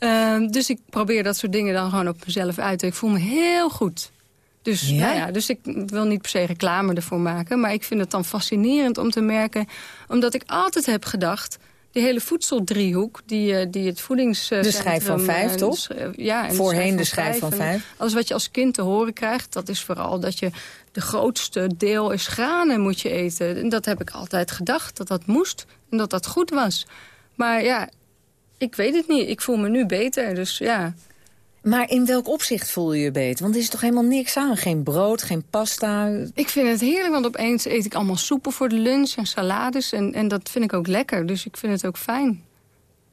Uh, dus ik probeer dat soort dingen dan gewoon op mezelf uit. Ik voel me heel goed. Dus, ja? Nou ja, dus ik wil niet per se reclame ervoor maken. Maar ik vind het dan fascinerend om te merken. Omdat ik altijd heb gedacht die hele voedseldriehoek, die, eh, die het voedingscentrum... De schijf van vijf, toch? Ja. En Voorheen de schijf van, vijf. Alles wat je als kind te horen krijgt, dat is vooral dat je... de grootste deel is granen moet je eten. En dat heb ik altijd gedacht, dat dat moest. En dat dat goed was. Maar ja, ik weet het niet. Ik voel me nu beter, dus ja... Maar in welk opzicht voel je je beter? Want er is toch helemaal niks aan? Geen brood, geen pasta? Ik vind het heerlijk, want opeens eet ik allemaal soepen voor de lunch en salades. En, en dat vind ik ook lekker, dus ik vind het ook fijn.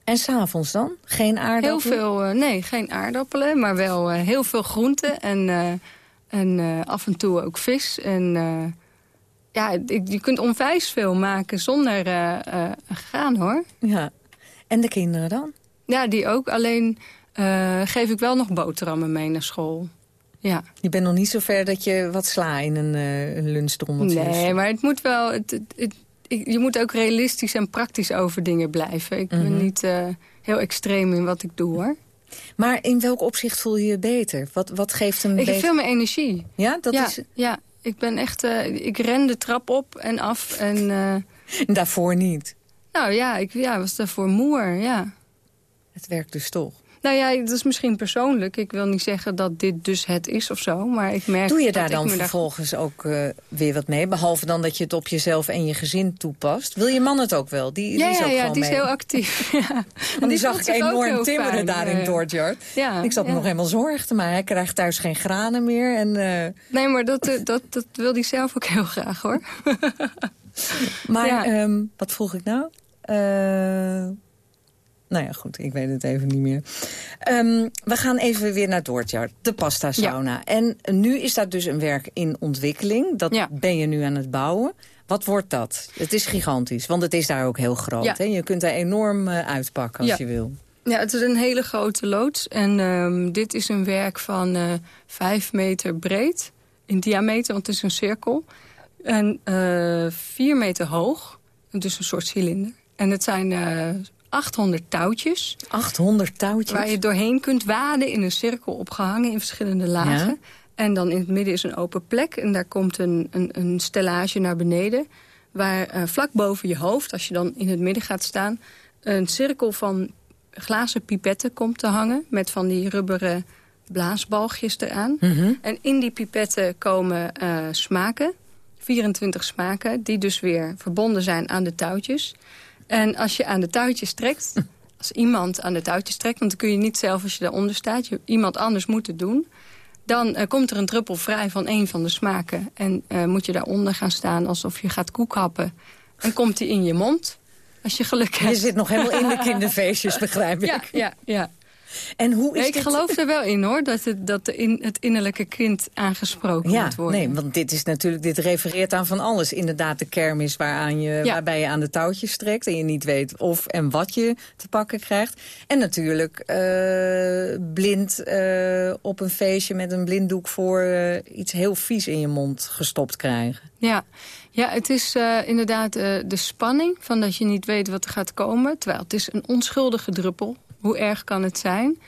En s'avonds dan? Geen aardappelen? Heel veel, uh, nee, geen aardappelen, maar wel uh, heel veel groenten. En, uh, en af en toe ook vis. En ja, je kunt onwijs veel maken zonder graan, hoor. Ja. En de kinderen dan? Ja, die ook. Alleen uh, geef ik wel nog boterhammen mee naar school. Ja. Je bent nog niet zo ver dat je wat sla in een, uh, een Nee, maar het moet wel... Het, het, je moet ook realistisch en praktisch over dingen blijven. Ik ben mhm. niet uh, heel extreem in wat ik doe, hoor. Maar in welk opzicht voel je je beter? Wat, wat geeft een Ik heb veel meer energie. Ja, dat ja, is... Ja, ik ben echt... ik ren de trap op en af en... daarvoor niet? Nou ja, ik ja, was daarvoor moer, ja. Het werkt dus toch? Nou ja, dat is misschien persoonlijk. Ik wil niet zeggen dat dit dus het is of zo. Maar ik merk Doe je daar dan vervolgens ook uh, weer wat mee? Behalve dan dat je het op jezelf en je gezin toepast. Wil je man het ook wel? Die, ja, die is ook ja, ja, die is heel actief. ja. Want die, die zag ik enorm timmeren daar in Dortjard. Ja, ik zat me nog helemaal te maken. Hij krijgt thuis geen granen meer. En, uh... Nee, maar dat, uh, dat, dat wil hij zelf ook heel graag hoor. maar um, wat vroeg ik nou? Nou ja, goed, ik weet het even niet meer. Um, we gaan even weer naar Dortjard, de pasta sauna. En nu is dat dus een werk in ontwikkeling. Dat ja. ben je nu aan het bouwen. Wat wordt dat? Het is gigantisch, want het is daar ook heel groot. Ja. Hè? Je kunt daar enorm uh, uitpakken als je wil. Ja, het is een hele grote loods. En um, dit is een werk van uh, vijf meter breed in diameter, want het is een cirkel. En uh, vier meter hoog, dus een soort cilinder. En het zijn 800 touwtjes. 800 touwtjes? Waar je doorheen kunt waden in een cirkel opgehangen in verschillende lagen. Ja. En dan in het midden is een open plek. En daar komt een, een, een stellage naar beneden. Waar uh, vlak boven je hoofd, als je dan in het midden gaat staan... een cirkel van glazen pipetten komt te hangen. Met van die rubberen blaasbalgjes eraan. Mm -hmm. En in die pipetten komen uh, smaken. 24 smaken, die dus weer verbonden zijn aan de touwtjes. En als je aan de touwtjes trekt, als iemand aan de touwtjes trekt... want dan kun je niet zelf als je daaronder staat, je, iemand anders moet het doen... dan uh, komt er een druppel vrij van een van de smaken. En uh, moet je daaronder gaan staan alsof je gaat koekhappen. En komt die in je mond, als je geluk hebt. Je zit nog helemaal in de kinderfeestjes, begrijp ik. Ja, ja, ja. En hoe is ik geloof er wel in hoor, dat het, dat in, het innerlijke kind aangesproken ja, moet worden. Nee, want dit is natuurlijk, dit refereert aan van alles. Inderdaad de kermis waaraan je, ja. waarbij je aan de touwtjes trekt en je niet weet of en wat je te pakken krijgt. En natuurlijk uh, blind uh, op een feestje met een blinddoek voor uh, iets heel vies in je mond gestopt krijgen. Ja, ja, het is uh, inderdaad uh, de spanning van dat je niet weet wat er gaat komen. Terwijl het is een onschuldige druppel hoe erg kan het zijn?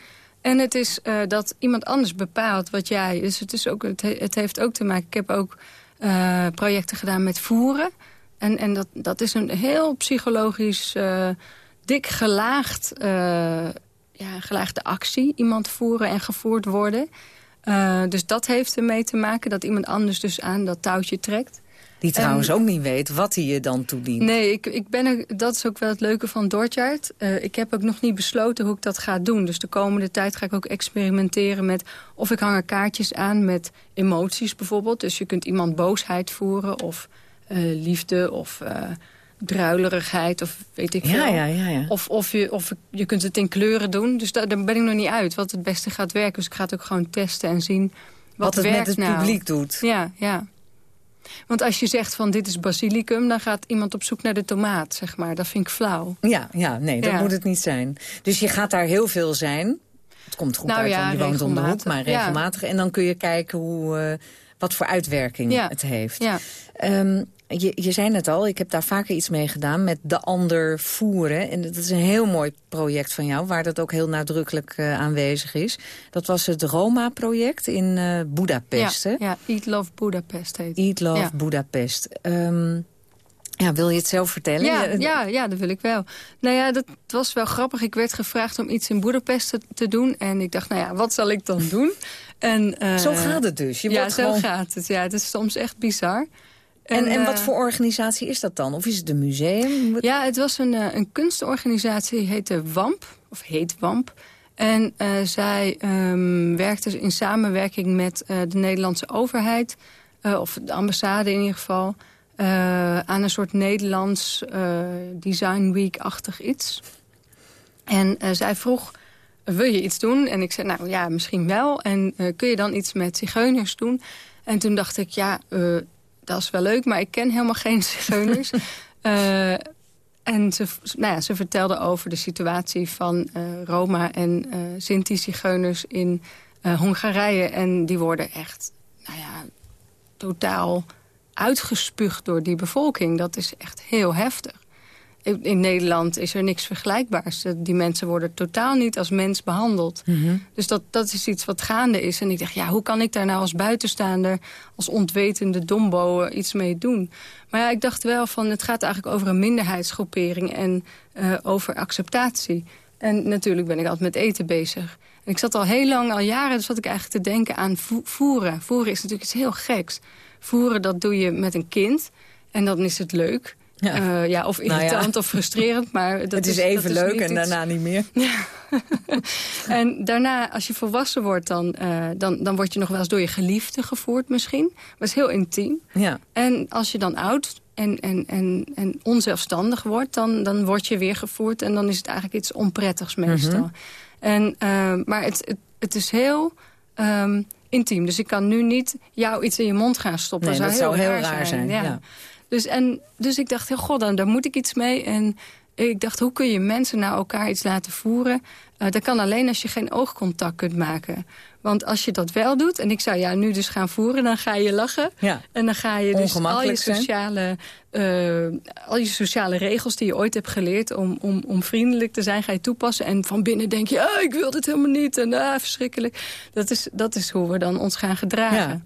En het is uh, dat iemand anders bepaalt wat jij... Dus het, is ook, het, het heeft ook te maken... Ik heb ook eh, projecten gedaan met voeren. En, en dat, dat is een heel psychologisch uh, dik gelaagd, ja, gelaagde actie. Iemand voeren en gevoerd worden. dus dat heeft ermee te maken dat iemand anders dus aan dat touwtje trekt. Die trouwens ook niet weet wat hij je dan toedient. Nee, ik, ik ben er, dat is ook wel het leuke van Dortjaard. Uh, ik heb ook nog niet besloten hoe ik dat ga doen. Dus de komende tijd ga ik ook experimenteren met... of ik hang er kaartjes aan met emoties bijvoorbeeld. Dus je kunt iemand boosheid voeren of uh, liefde of... Uh, druilerigheid of weet ik veel. Ja, ja, ja, ja. Of, of, je, of je kunt het in kleuren doen. Dus daar, daar ben ik nog niet uit wat het beste gaat werken. Dus ik ga het ook gewoon testen en zien wat, wat het werkt met het nou. publiek doet. Ja, ja. Want als je zegt van dit is basilicum... dan gaat iemand op zoek naar de tomaat, zeg maar. Dat vind ik flauw. Ja, ja nee, dat moet het niet zijn. Dus je gaat daar heel veel zijn. Het komt goed nou, uit, ja, je woont om de hoek, maar regelmatig. Ja. En dan kun je kijken hoe, uh, wat voor uitwerking het heeft. Ja. Um, je, je zei net al, ik heb daar vaker iets mee gedaan met de ander voeren. En dat is een heel mooi project van jou, waar dat ook heel nadrukkelijk uh, aanwezig is. Dat was het Roma-project in uh, Budapest. Ja, ja, Eat Love Budapest heet Eat Love ja. Budapest. Um, ja, wil je het zelf vertellen? Ja, ja, ja, dat wil ik wel. Nou ja, dat was wel grappig. Ik werd gevraagd om iets in Budapest te, te doen. En ik dacht, nou ja, wat zal ik dan doen? En, uh, zo gaat het dus? Je ja, zo gewoon... gaat het. Ja, het is soms echt bizar. En, en, wat voor organisatie is dat dan? Of is het een museum? Ja, het was een, uh, een kunstorganisatie, heette WAMP, of heet WAMP. En uh, zij um, werkte in samenwerking met de Nederlandse overheid... of de ambassade in ieder geval... aan een soort Nederlands Design Week-achtig iets. En zij vroeg, wil je iets doen? En ik zei, nou ja, misschien wel. En kun je dan iets met zigeuners doen? En toen dacht ik, ja dat is wel leuk, maar ik ken helemaal geen zigeuners. uh, en ze, nou ja, ze vertelde over de situatie van uh, Roma en uh, Sinti-zigeuners in Hongarije. En die worden echt nou ja, totaal uitgespuugd door die bevolking. Dat is echt heel heftig. In Nederland is er niks vergelijkbaars. Die mensen worden totaal niet als mens behandeld. Mm -hmm. Dus dat, dat is iets wat gaande is. En ik dacht, ja, hoe kan ik daar nou als buitenstaander... als ontwetende dombo iets mee doen? Maar ja, ik dacht wel van, het gaat eigenlijk over een minderheidsgroepering... en uh, over acceptatie. En natuurlijk ben ik altijd met eten bezig. En ik zat al heel lang, al jaren, zat ik eigenlijk te denken aan vo voeren. Voeren is natuurlijk iets heel geks. Voeren, dat doe je met een kind. En dan is het leuk... Ja. Uh, ja, of irritant nou ja. of frustrerend. Maar dat het is, is even dat leuk is en iets... daarna niet meer. Ja. en daarna, als je volwassen wordt, dan, uh, dan, dan word je nog wel eens door je geliefde gevoerd misschien. Maar het is heel intiem. Ja. En als je dan oud en, en, en, en onzelfstandig wordt, dan, dan word je weer gevoerd. En dan is het eigenlijk iets onprettigs meestal. Mm -hmm. en, uh, maar het, het, het is heel... Um, intiem. Dus ik kan nu niet jou iets in je mond gaan stoppen. Nee, dat zou, heel, raar zijn. Ja. ja. Dus, en, dus ik dacht, heel god, dan, daar moet ik iets mee. En ik dacht, hoe kun je mensen nou elkaar iets laten voeren? Uh, dat kan alleen als je geen oogcontact kunt maken. Want als je dat wel doet, en ik zou jou nu dus gaan voeren... dan ga je lachen. Ja. En dan ga je dus al je, sociale, uh, al je sociale regels die je ooit hebt geleerd... Om, om, om vriendelijk te zijn, ga je toepassen. En van binnen denk je, ah, ik wil dit helemaal niet. En ah, verschrikkelijk. Dat is, dat is hoe we dan ons gaan gedragen. Ja.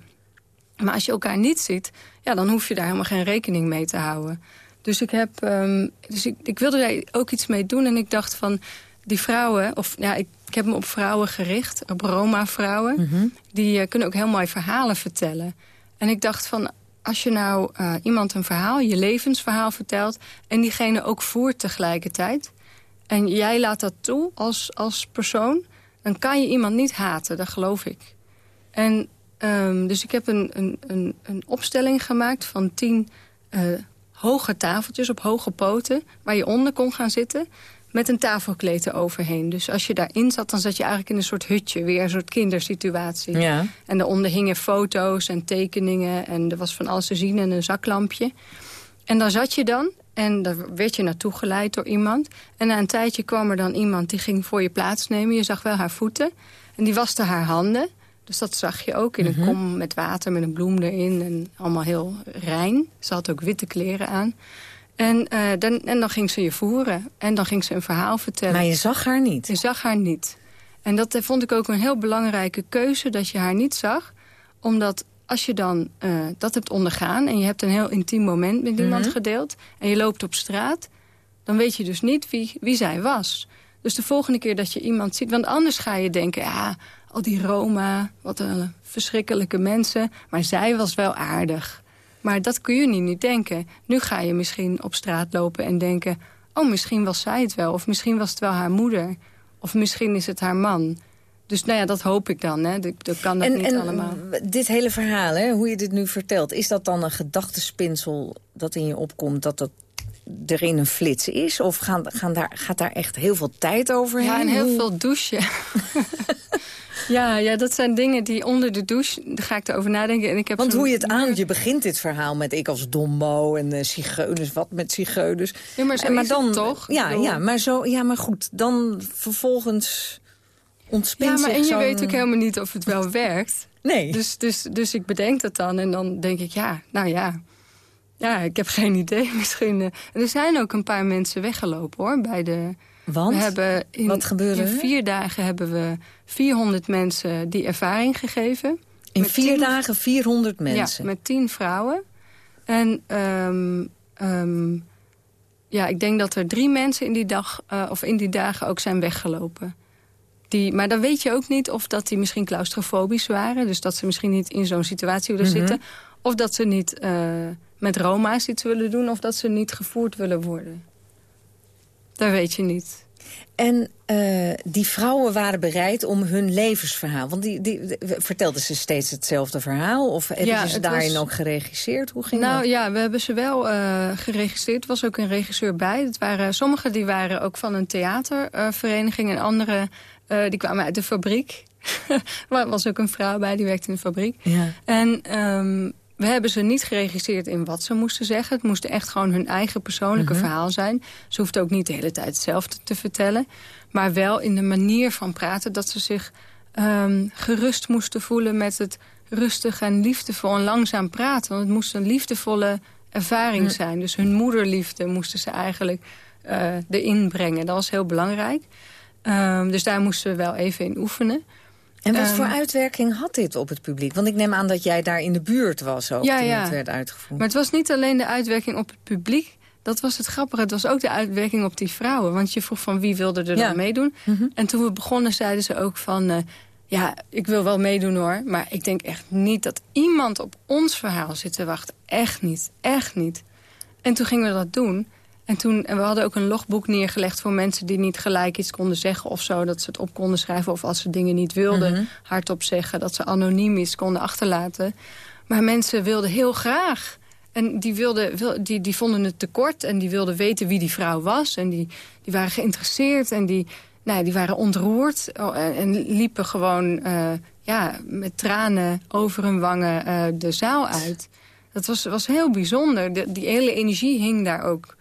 Maar als je elkaar niet ziet, ja, dan hoef je daar helemaal geen rekening mee te houden. Dus ik, heb, um, dus ik, ik wilde daar ook iets mee doen. En ik dacht van, die vrouwen... of ja, ik, ik heb me op vrouwen gericht, op Roma-vrouwen... Mm -hmm. die uh, kunnen ook heel mooi verhalen vertellen. En ik dacht van, als je nou uh, iemand een verhaal, je levensverhaal vertelt... en diegene ook voert tegelijkertijd... en jij laat dat toe als, als persoon... dan kan je iemand niet haten, dat geloof ik. En Um, dus ik heb een, een, een, een, opstelling gemaakt van tien uh, hoge tafeltjes op hoge poten... waar je onder kon gaan zitten met een tafelkleed eroverheen. Dus als je daarin zat, dan zat je eigenlijk in een soort hutje. Weer een soort kindersituatie. Ja. En daaronder hingen foto's en tekeningen... en er was van alles te zien en een zaklampje. En daar zat je dan en daar werd je naartoe geleid door iemand. En na een tijdje kwam er dan iemand die ging voor je plaatsnemen. Je zag wel haar voeten en die waste haar handen... Dus dat zag je ook in een Mhm. kom met water, met een bloem erin. En allemaal heel rein. Ze had ook witte kleren aan. En, uh, dan, en dan ging ze je voeren. En dan ging ze een verhaal vertellen. Maar je zag haar niet? Je zag haar niet. En dat uh, vond ik ook een heel belangrijke keuze, dat je haar niet zag. Omdat als je dan uh, dat hebt ondergaan... en je hebt een heel intiem moment met iemand Mhm. gedeeld... en je loopt op straat, dan weet je dus niet wie, wie zij was. Dus de volgende keer dat je iemand ziet... want anders ga je denken, ja, al die Roma, wat een verschrikkelijke mensen... maar zij was wel aardig. Maar dat kun je nu niet denken. Nu ga je misschien op straat lopen en denken... oh, misschien was zij het wel, of misschien was het wel haar moeder... of misschien is het haar man... Dus nou ja, dat hoop ik dan. Hè. Dat, dat kan dat En, niet en allemaal. dit hele verhaal, hè, hoe je dit nu vertelt... is dat dan een gedachtespinsel dat in je opkomt... dat dat er in een flits is? Of gaan, gaan daar, gaat daar echt heel veel tijd overheen? Ja, en heel Hoe- veel douchen. ja, ja, dat zijn dingen die onder de douche... daar ga ik erover nadenken. En ik heb Want hoe je het aan, je begint dit verhaal met ik als dombo en uh, zigeuners, wat met zigeuners. Ja, maar zo En- is het toch? Ja, ja, maar zo, ja, maar goed, dan vervolgens ontspint Ja, maar en je weet ook helemaal niet of het wel werkt. Nee. Dus, dus, dus ik bedenk dat dan en dan denk ik, ja, nou ja... Ja, ik heb geen idee. Misschien. eh, er zijn ook een paar mensen weggelopen, hoor, bij de... Want? We hebben in, Wat gebeurde In er? vier dagen hebben we 400 mensen die ervaring gegeven. In vier tien- dagen 400 mensen. Ja, met tien vrouwen. En ehm, ehm, ja, ik denk dat er drie mensen in die, dag, eh, of in die dagen ook zijn weggelopen. Die, maar dan weet je ook niet of dat die misschien claustrofobisch waren. Dus dat ze misschien niet in zo'n situatie willen Mhm. zitten. Of dat ze niet eh, met Roma's iets willen doen. Of dat ze niet gevoerd willen worden. Dat weet je niet. En eh, die vrouwen waren bereid om hun levensverhaal... want die, die, die- vertelden ze steeds hetzelfde verhaal? Of hebben Ja, ze daarin was- ook geregisseerd? Hoe ging nou dat? ja, we hebben ze wel eh, geregistreerd. Er was ook een regisseur bij. Het waren, sommigen die waren ook van een theatervereniging... en anderen eh, die kwamen uit de fabriek. er was ook een vrouw bij, die werkte in de fabriek. Ja. En ehm, we hebben ze niet geregisseerd in wat ze moesten zeggen. Het moest echt gewoon hun eigen persoonlijke Mhm. verhaal zijn. Ze hoeft ook niet de hele tijd hetzelfde te vertellen. Maar wel in de manier van praten dat ze zich ehm, gerust moesten voelen... met het rustig en liefdevol en langzaam praten. Want het moest een liefdevolle ervaring zijn. Dus hun moederliefde moesten ze eigenlijk eh, erin brengen. Dat was heel belangrijk. Ehm, dus daar moesten we wel even in oefenen. En wat Ehm, voor uitwerking had dit op het publiek? Want ik neem aan dat jij daar in de buurt was ook Ja, toen ja. het werd uitgevoerd. Maar het was niet alleen de uitwerking op het publiek. Dat was het grappige. Het was ook de uitwerking op die vrouwen. Want je vroeg van wie wilde er Ja. dan meedoen. Mhm. En toen we begonnen zeiden ze ook van... eh, ja, ik wil wel meedoen hoor. Maar ik denk echt niet dat iemand op ons verhaal zit te wachten. Echt niet. Echt niet. En toen gingen we dat doen. En, toen, en we hadden ook een logboek neergelegd voor mensen die niet gelijk iets konden zeggen of zo. Dat ze het op konden schrijven of als ze dingen niet wilden Mhm. hardop zeggen. Dat ze anoniem iets konden achterlaten. Maar mensen wilden heel graag. En die, wilden, wil- die, die vonden het tekort en die wilden weten wie die vrouw was. En die, die waren geïnteresseerd en die, nou, ja, die waren ontroerd. Oh, en, en liepen gewoon eh, ja, met tranen over hun wangen eh, de zaal uit. Dat was, was heel bijzonder. De, die hele energie hing daar ook.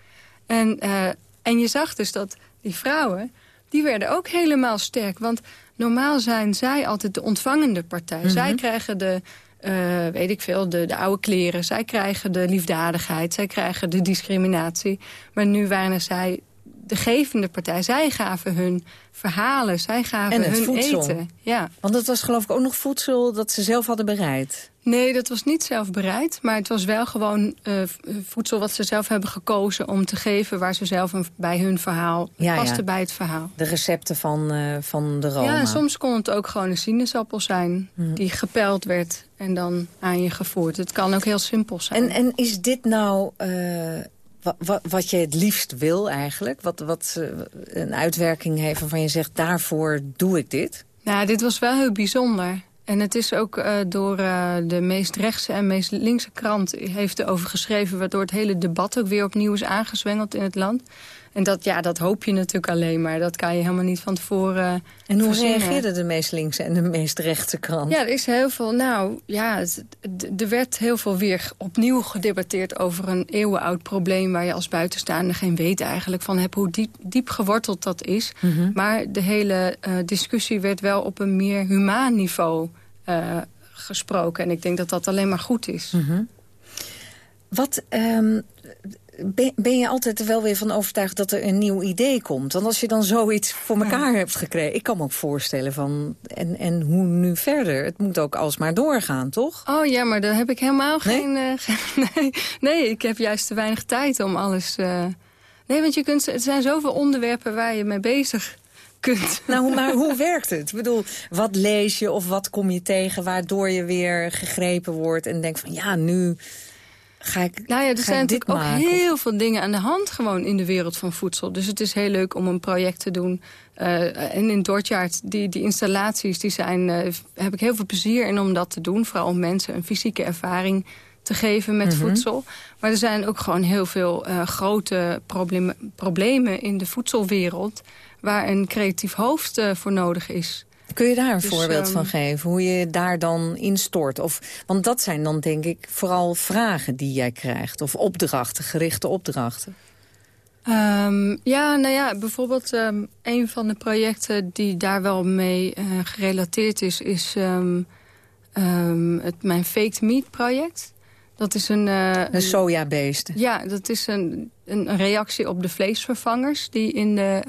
En, eh, en je zag dus dat die vrouwen, die werden ook helemaal sterk. Want normaal zijn zij altijd de ontvangende partij. Mhm. Zij krijgen de, eh, weet ik veel, de, de oude kleren. Zij krijgen de liefdadigheid. Zij krijgen de discriminatie. Maar nu waren zij de gevende partij. Zij gaven hun verhalen. Zij gaven En het hun voedsel. eten. Ja. Want dat was geloof ik ook nog voedsel dat ze zelf hadden bereid. Nee, dat was niet zelf bereid. Maar het was wel gewoon eh, v- voedsel wat ze zelf hebben gekozen om te geven... waar ze zelf een, bij hun verhaal, Ja, paste ja. bij het verhaal. De recepten van, eh, van de Roma. Ja, en soms kon het ook gewoon een sinaasappel zijn... Mhm. die gepeld werd en dan aan je gevoerd. Het kan ook heel simpel zijn. En, en is dit nou eh, wa- wa- wat je het liefst wil eigenlijk? Wat, wat eh, een uitwerking heeft waarvan je zegt, daarvoor doe ik dit? Nou, dit was wel heel bijzonder. En het is ook eh, door eh, de meest rechtse en meest linkse krant heeft erover geschreven... waardoor het hele debat ook weer opnieuw is aangezwengeld in het land. En dat, ja, dat hoop je natuurlijk alleen maar. Dat kan je helemaal niet van tevoren En hoe voorzien. reageerde de meest linkse en de meest rechtse krant? Ja, er is heel veel. Nou, ja, het- er werd heel veel weer opnieuw gedebatteerd over een eeuwenoud probleem waar je als buitenstaander geen weet eigenlijk van hebt hoe diep, diep geworteld dat is. Mhm. Maar de hele eh, discussie werd wel op een meer humaan niveau eh, gesproken. En ik denk dat dat alleen maar goed is. Mhm. Wat, ehm, ben, ben, je altijd er wel weer van overtuigd dat er een nieuw idee komt? Want als je dan zoiets voor elkaar hebt gekregen... ik kan me ook voorstellen van... En, en hoe nu verder? Het moet ook alsmaar doorgaan, toch? Oh ja, maar daar heb ik helemaal geen... Uh, nee, nee, ik heb juist te weinig tijd om alles... Uh, nee, want je kunt, er zijn zoveel onderwerpen waar je mee bezig kunt. Nou, maar hoe werkt het? Ik bedoel, wat lees je of wat kom je tegen... waardoor je weer gegrepen wordt en denkt van... ja, nu ga ik Nou ja, er zijn natuurlijk ook heel veel dingen aan de hand gewoon in de wereld van voedsel. Dus het is heel leuk om een project te doen. Uh, en in Dortjaard, die, die installaties, die zijn, uh, heb ik heel veel plezier in om dat te doen. Vooral om mensen een fysieke ervaring te geven met mm -hmm. voedsel. Maar er zijn ook gewoon heel veel uh, grote problemen, problemen in de voedselwereld... waar een creatief hoofd voor nodig is. Kun je daar een dus, voorbeeld um, van geven? Hoe je daar dan instort? Of, want dat zijn dan denk ik vooral vragen die jij krijgt. Of opdrachten, gerichte opdrachten. Um, ja, nou ja, bijvoorbeeld um, een van de projecten die daar wel mee uh, gerelateerd is... is het, mijn Faked Meat project. Dat is een... Uh, een sojabeest. Ja, dat is een, een reactie op de vleesvervangers... die in de...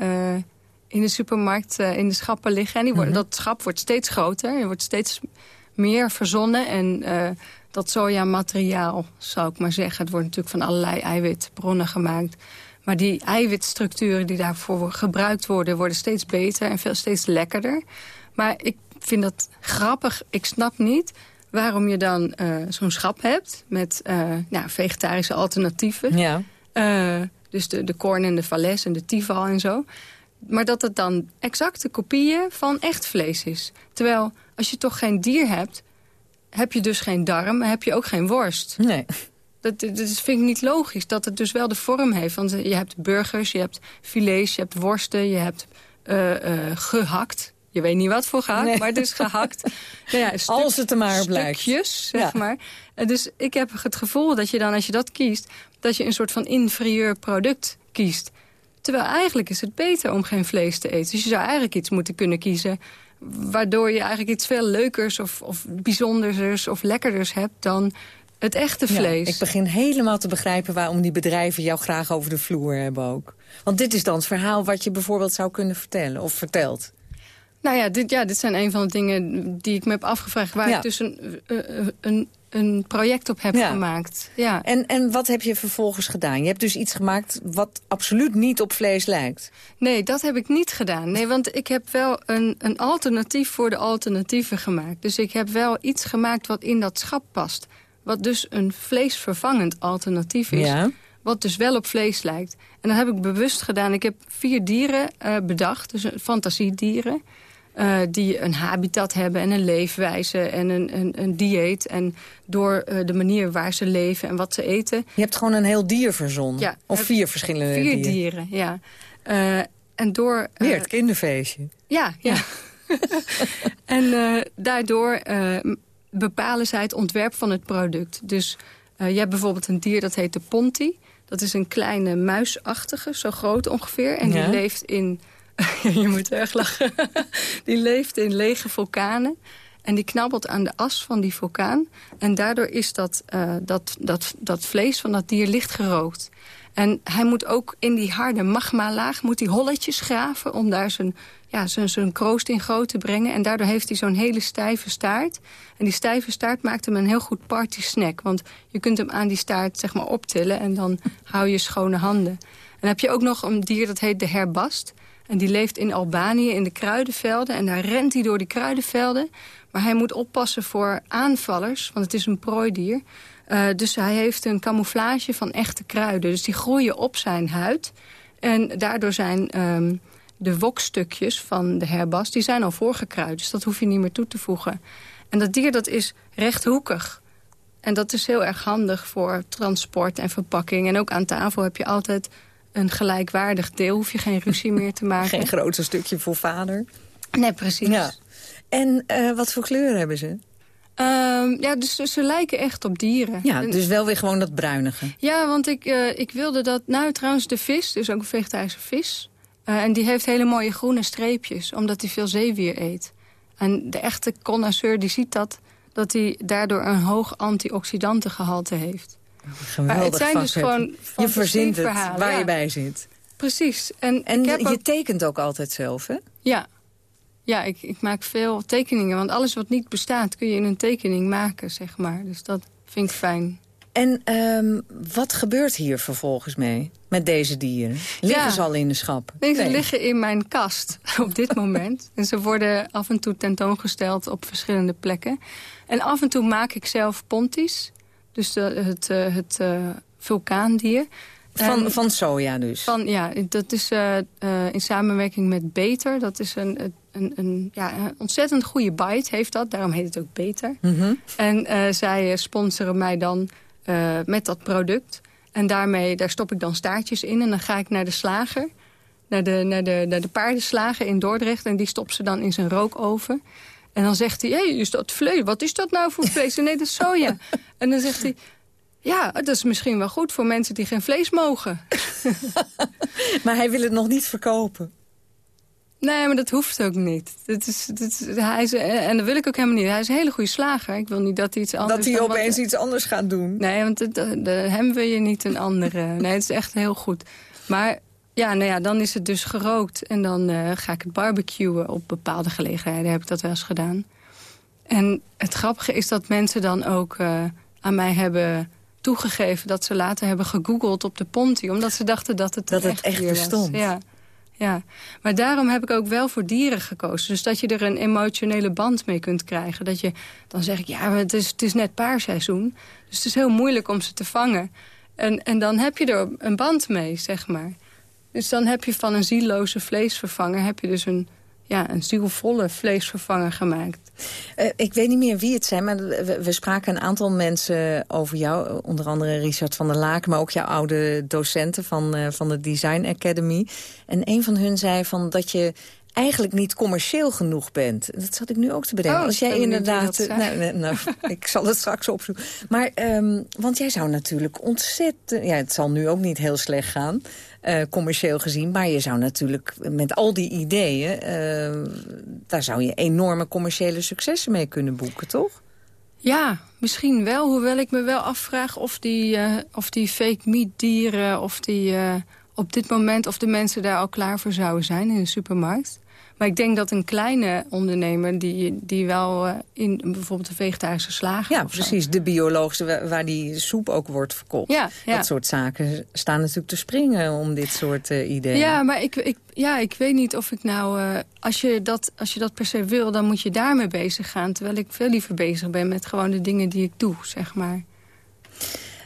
In de supermarkt uh, in de schappen liggen. En die worden, mm -hmm. dat schap wordt steeds groter. Er wordt steeds meer verzonnen. En uh, dat sojamateriaal, zou ik maar zeggen... het wordt natuurlijk van allerlei eiwitbronnen gemaakt. Maar die eiwitstructuren die daarvoor gebruikt worden... worden steeds beter en veel steeds lekkerder. Maar ik vind dat grappig. Ik snap niet waarom je dan uh, zo'n schap hebt... met nou, vegetarische alternatieven. Ja. dus de, de korn en de vales en de tival en zo maar dat het dan exacte kopieën van echt vlees is. Terwijl, als je toch geen dier hebt, heb je dus geen darm... heb je ook geen worst. Nee. Dat, dat vind ik niet logisch, dat het dus wel de vorm heeft. Want je hebt burgers, je hebt filets, je hebt worsten, je hebt uh, uh, gehakt. Je weet niet wat voor gehakt, nee. maar het is gehakt. nou ja, stuk, als het er maar blijkt. Stukjes, zeg ja. maar. Dus ik heb het gevoel dat je dan, als je dat kiest... dat je een soort van inferieur product kiest. Terwijl eigenlijk is het beter om geen vlees te eten. Dus je zou eigenlijk iets moeten kunnen kiezen... waardoor je eigenlijk iets veel leukers of, of bijzonders of lekkerders hebt... dan het echte vlees. Ja, ik begin helemaal te begrijpen waarom die bedrijven jou graag over de vloer hebben ook. Want dit is dan het verhaal wat je bijvoorbeeld zou kunnen vertellen of vertelt. Nou ja, dit, ja, dit zijn een van de dingen die ik me heb afgevraagd... waar ja. ik dus een, een, een project op heb ja. gemaakt. Ja. En, en wat heb je vervolgens gedaan? Je hebt dus iets gemaakt wat absoluut niet op vlees lijkt. Nee, dat heb ik niet gedaan. Nee, want ik heb wel een, een alternatief voor de alternatieven gemaakt. Dus ik heb wel iets gemaakt wat in dat schap past. Wat dus een vleesvervangend alternatief is. Ja. Wat dus wel op vlees lijkt. En dat heb ik bewust gedaan. Ik heb vier dieren uh, bedacht, dus fantasiedieren... Uh, die een habitat hebben en een leefwijze en een, een, een dieet. En door uh, de manier waar ze leven en wat ze eten. Je hebt gewoon een heel dier verzonnen? Ja. Of vier verschillende vier dieren? Vier dieren, ja. Uh, en door... Weer het kinderfeestje. Ja, ja. ja. en daardoor bepalen zij het ontwerp van het product. Dus je hebt bijvoorbeeld een dier dat heet de ponti. Dat is een kleine muisachtige, zo groot ongeveer. En ja. die leeft in je moet erg lachen. die leeft in lege vulkanen. En die knabbelt aan de as van die vulkaan. En daardoor is dat, uh, dat, dat, dat vlees van dat dier licht gerookt. En hij moet ook in die harde magmalaag moet hij holletjes graven... om daar zijn, ja, zijn, zijn kroost in groot te brengen. En daardoor heeft hij zo'n hele stijve staart. En die stijve staart maakt hem een heel goed party snack. Want je kunt hem aan die staart zeg maar, optillen... en dan hou je schone handen. En dan heb je ook nog een dier dat heet de herbast... En die leeft in Albanië in de kruidenvelden. En daar rent hij door die kruidenvelden. Maar hij moet oppassen voor aanvallers, want het is een prooidier. Uh, dus hij heeft een camouflage van echte kruiden. Dus die groeien op zijn huid. En daardoor zijn um, de wokstukjes van de herbas... die zijn al voorgekruid, dus dat hoef je niet meer toe te voegen. En dat dier dat is rechthoekig. En dat is heel erg handig voor transport en verpakking. En ook aan tafel heb je altijd een gelijkwaardig deel. Hoef je geen ruzie meer te maken. Geen groter stukje voor vader. Nee, precies. Ja. En uh, wat voor kleuren hebben ze? Um, ja, dus, dus, ze lijken echt op dieren. Ja, dus wel weer gewoon dat bruinige. Ja, want ik, uh, ik wilde dat... Nou, trouwens, de vis, dus ook een vegetarische vis... Uh, en die heeft hele mooie groene streepjes, omdat hij veel zeewier eet. En de echte connoisseur die ziet dat, dat hij daardoor een hoog antioxidantengehalte heeft. Geweldig maar het zijn dus gewoon Je verzint het waar ja. je bij zit. Precies. En, En je ook- tekent ook altijd zelf, hè? Ja, ja ik, ik maak veel tekeningen. Want alles wat niet bestaat kun je in een tekening maken, zeg maar. Dus dat vind ik fijn. En ehm, wat gebeurt hier vervolgens mee met deze dieren? Liggen Ja. ze al in de schap? Nee. liggen in mijn kast op dit moment. En ze worden af en toe tentoongesteld op verschillende plekken. En af en toe maak ik zelf ponties. Dus de, het, eh, het eh, vulkaandier. Van, van soja dus? Van, ja, dat is eh, in samenwerking met Beter. Dat is een, een, een, ja, een ontzettend goede bite, heeft dat. Daarom heet het ook Beter. Mhm. En zij sponsoren mij dan met dat product. En daarmee, daar stop ik dan staartjes in. En dan ga ik naar de slager. Naar de, naar de, naar de paardenslager in Dordrecht. En die stopt ze dan in zijn rookoven. En dan zegt hij, hé, hey, is dat vlees? Wat is dat nou voor vlees? nee, dat is soja. en dan zegt hij, ja, dat is misschien wel goed voor mensen die geen vlees mogen. Maar hij wil het nog niet verkopen. Nee, maar dat hoeft ook niet. Dat is, dat is, hij is, en dat wil ik ook helemaal niet. Hij is een hele goede slager. Ik wil niet dat hij iets anders... Dat hij wat- opeens iets anders gaat doen. Nee, want het- de- hem wil je niet een andere. Nee, het is echt heel goed. Maar ja, nou ja, dan is het dus gerookt. En dan eh, ga ik het barbecuen op bepaalde gelegenheden. Heb ik dat wel eens gedaan. En het grappige is dat mensen dan ook eh, aan mij hebben toegegeven... dat ze later hebben gegoogeld op de Ponti. Omdat ze dachten dat het Dat een het echt was. bestond. Ja. Ja, maar daarom heb ik ook wel voor dieren gekozen. Dus dat je er een emotionele band mee kunt krijgen. Dat je, dan zeg ik, ja, het is, het is net paarseizoen. Dus het is heel moeilijk om ze te vangen. En, en dan heb je er een band mee, zeg maar. Dus dan heb je van een zieloze vleesvervanger... heb je dus een, ja, een zielvolle vleesvervanger gemaakt. Eh, ik weet niet meer wie het zijn, maar we, spraken een aantal mensen over jou. Onder andere Richard van der Laak, maar ook jouw oude docenten van, eh, van de Design Academy. En een van hun zei van dat je eigenlijk niet commercieel genoeg bent. Dat zat ik nu ook te bedenken. Oh, Als jij inderdaad... eh, nou, nee, nou, ik zal het straks opzoeken. Maar, ehm, want jij zou natuurlijk ontzettend... Ja, het zal nu ook niet heel slecht gaan, eh, commercieel gezien. Maar je zou natuurlijk met al die ideeën... eh, daar zou je enorme commerciële successen mee kunnen boeken, toch? Ja, misschien wel. Hoewel ik me wel afvraag of die, of die fake meat dieren... of die op dit moment of de mensen daar al klaar voor zouden zijn in de supermarkt. Maar ik denk dat een kleine ondernemer die, die wel eh, in bijvoorbeeld een vegetarische slager... Ja, precies. De biologische, wa- waar die soep ook wordt verkocht. Ja, ja. Dat soort zaken staan natuurlijk te springen om dit soort eh, ideeën. Ja, maar ik, ik, ja, ik weet niet of ik nou... eh, als, je dat, als je dat per se wil, dan moet je daarmee bezig gaan. Terwijl ik veel liever bezig ben met gewoon de dingen die ik doe, zeg maar.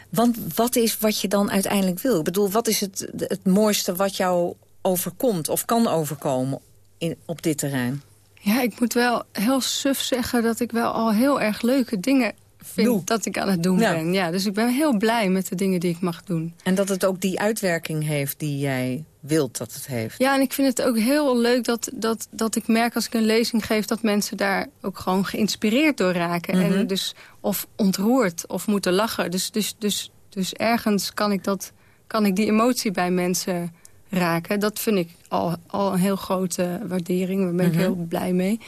Want wat is wat je dan uiteindelijk wil? Ik bedoel, wat is het, het mooiste wat jou overkomt of kan overkomen in, op dit terrein? Ja, ik moet wel heel suf zeggen dat ik wel al heel erg leuke dingen vind Doe. dat ik aan het doen Ja. ben. Ja, dus ik ben heel blij met de dingen die ik mag doen. En dat het ook die uitwerking heeft die jij wilt dat het heeft. Ja, en ik vind het ook heel leuk dat, dat, dat ik merk als ik een lezing geef... dat mensen daar ook gewoon geïnspireerd door raken. Mhm. En dus of ontroerd of moeten lachen. Dus, dus, dus, dus ergens kan ik, dat, kan ik die emotie bij mensen raken. Dat vind ik al, al een heel grote waardering. Daar ben ik Mhm. heel blij mee.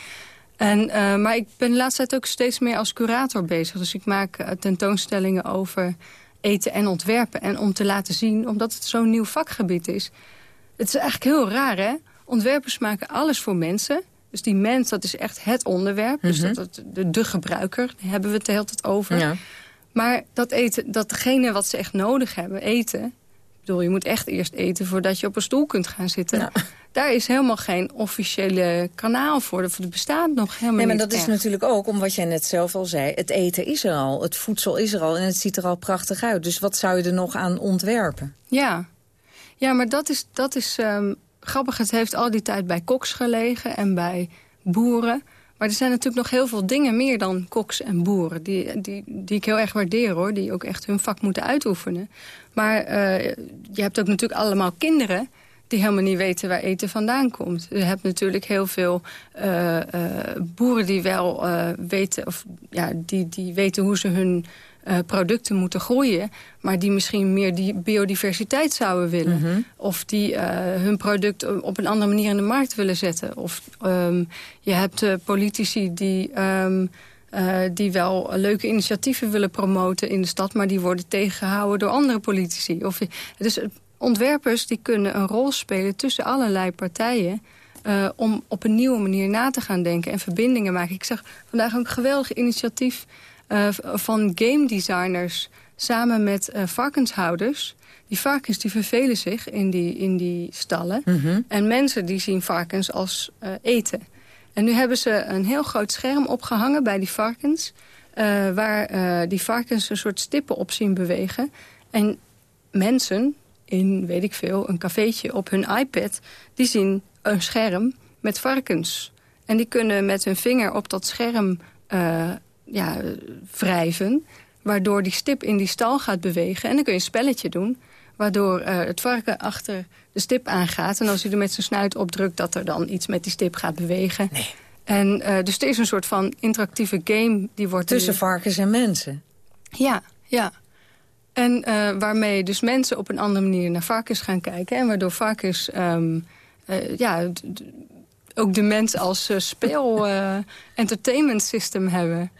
En, eh, maar ik ben de laatste tijd ook steeds meer als curator bezig. Dus ik maak eh, tentoonstellingen over eten en ontwerpen. En om te laten zien, omdat het zo'n nieuw vakgebied is... Het is eigenlijk heel raar, hè? Ontwerpers maken alles voor mensen. Dus die mens, dat is echt het onderwerp. Dus Mhm. dat, dat- de, de gebruiker, daar hebben we het de hele tijd over. Ja. Maar dat eten, dat degene wat ze echt nodig hebben, eten... Bedoel, je moet echt eerst eten voordat je op een stoel kunt gaan zitten. Daar is helemaal geen officiële kanaal voor. Dat bestaat nog helemaal Nee, maar niet dat is natuurlijk ook, om wat jij net zelf al zei... het eten is er al, het voedsel is er al en het ziet er al prachtig uit. Dus wat zou je er nog aan ontwerpen? Ja, ja maar dat is, dat is ehm, grappig. Het heeft al die tijd bij koks gelegen en bij boeren. Maar er zijn natuurlijk nog heel veel dingen meer dan koks en boeren... die, die, die ik heel erg waardeer, hoor. Die ook echt hun vak moeten uitoefenen. Maar eh, je hebt ook natuurlijk allemaal kinderen die helemaal niet weten waar eten vandaan komt. Je hebt natuurlijk heel veel eh, eh, boeren die wel weten... of ja, die, die weten hoe ze hun eh, producten moeten groeien... maar die misschien meer die biodiversiteit zouden willen. Mhm. Of die eh, hun product op een andere manier in de markt willen zetten. Of ehm, je hebt eh, politici die... ehm, eh, die wel leuke initiatieven willen promoten in de stad... maar die worden tegengehouden door andere politici. Of, dus ontwerpers die kunnen een rol spelen tussen allerlei partijen... Uh, om op een nieuwe manier na te gaan denken en verbindingen maken. Ik zag vandaag ook een geweldig initiatief uh, van game designers... samen met uh, varkenshouders. Die varkens die vervelen zich in die, in die stallen. Mm -hmm. En mensen die zien varkens als eten. En nu hebben ze een heel groot scherm opgehangen bij die varkens... waar die varkens een soort stippen op zien bewegen. En mensen in, weet ik veel, een cafeetje op hun iPad... die zien een scherm met varkens. En die kunnen met hun vinger op dat scherm uh, ja, wrijven... waardoor die stip in die stal gaat bewegen. En dan kun je een spelletje doen... waardoor uh, het varken achter de stip aangaat. En als hij er met zijn snuit op drukt... dat er dan iets met die stip gaat bewegen. Nee. En, uh, dus er is een soort van interactieve game die wordt... Tussen varkens en mensen? Ja, ja. En uh, waarmee dus mensen op een andere manier naar varkens gaan kijken. En waardoor varkens... Um, uh, ja, ook de mens als uh, speel entertainment system hebben.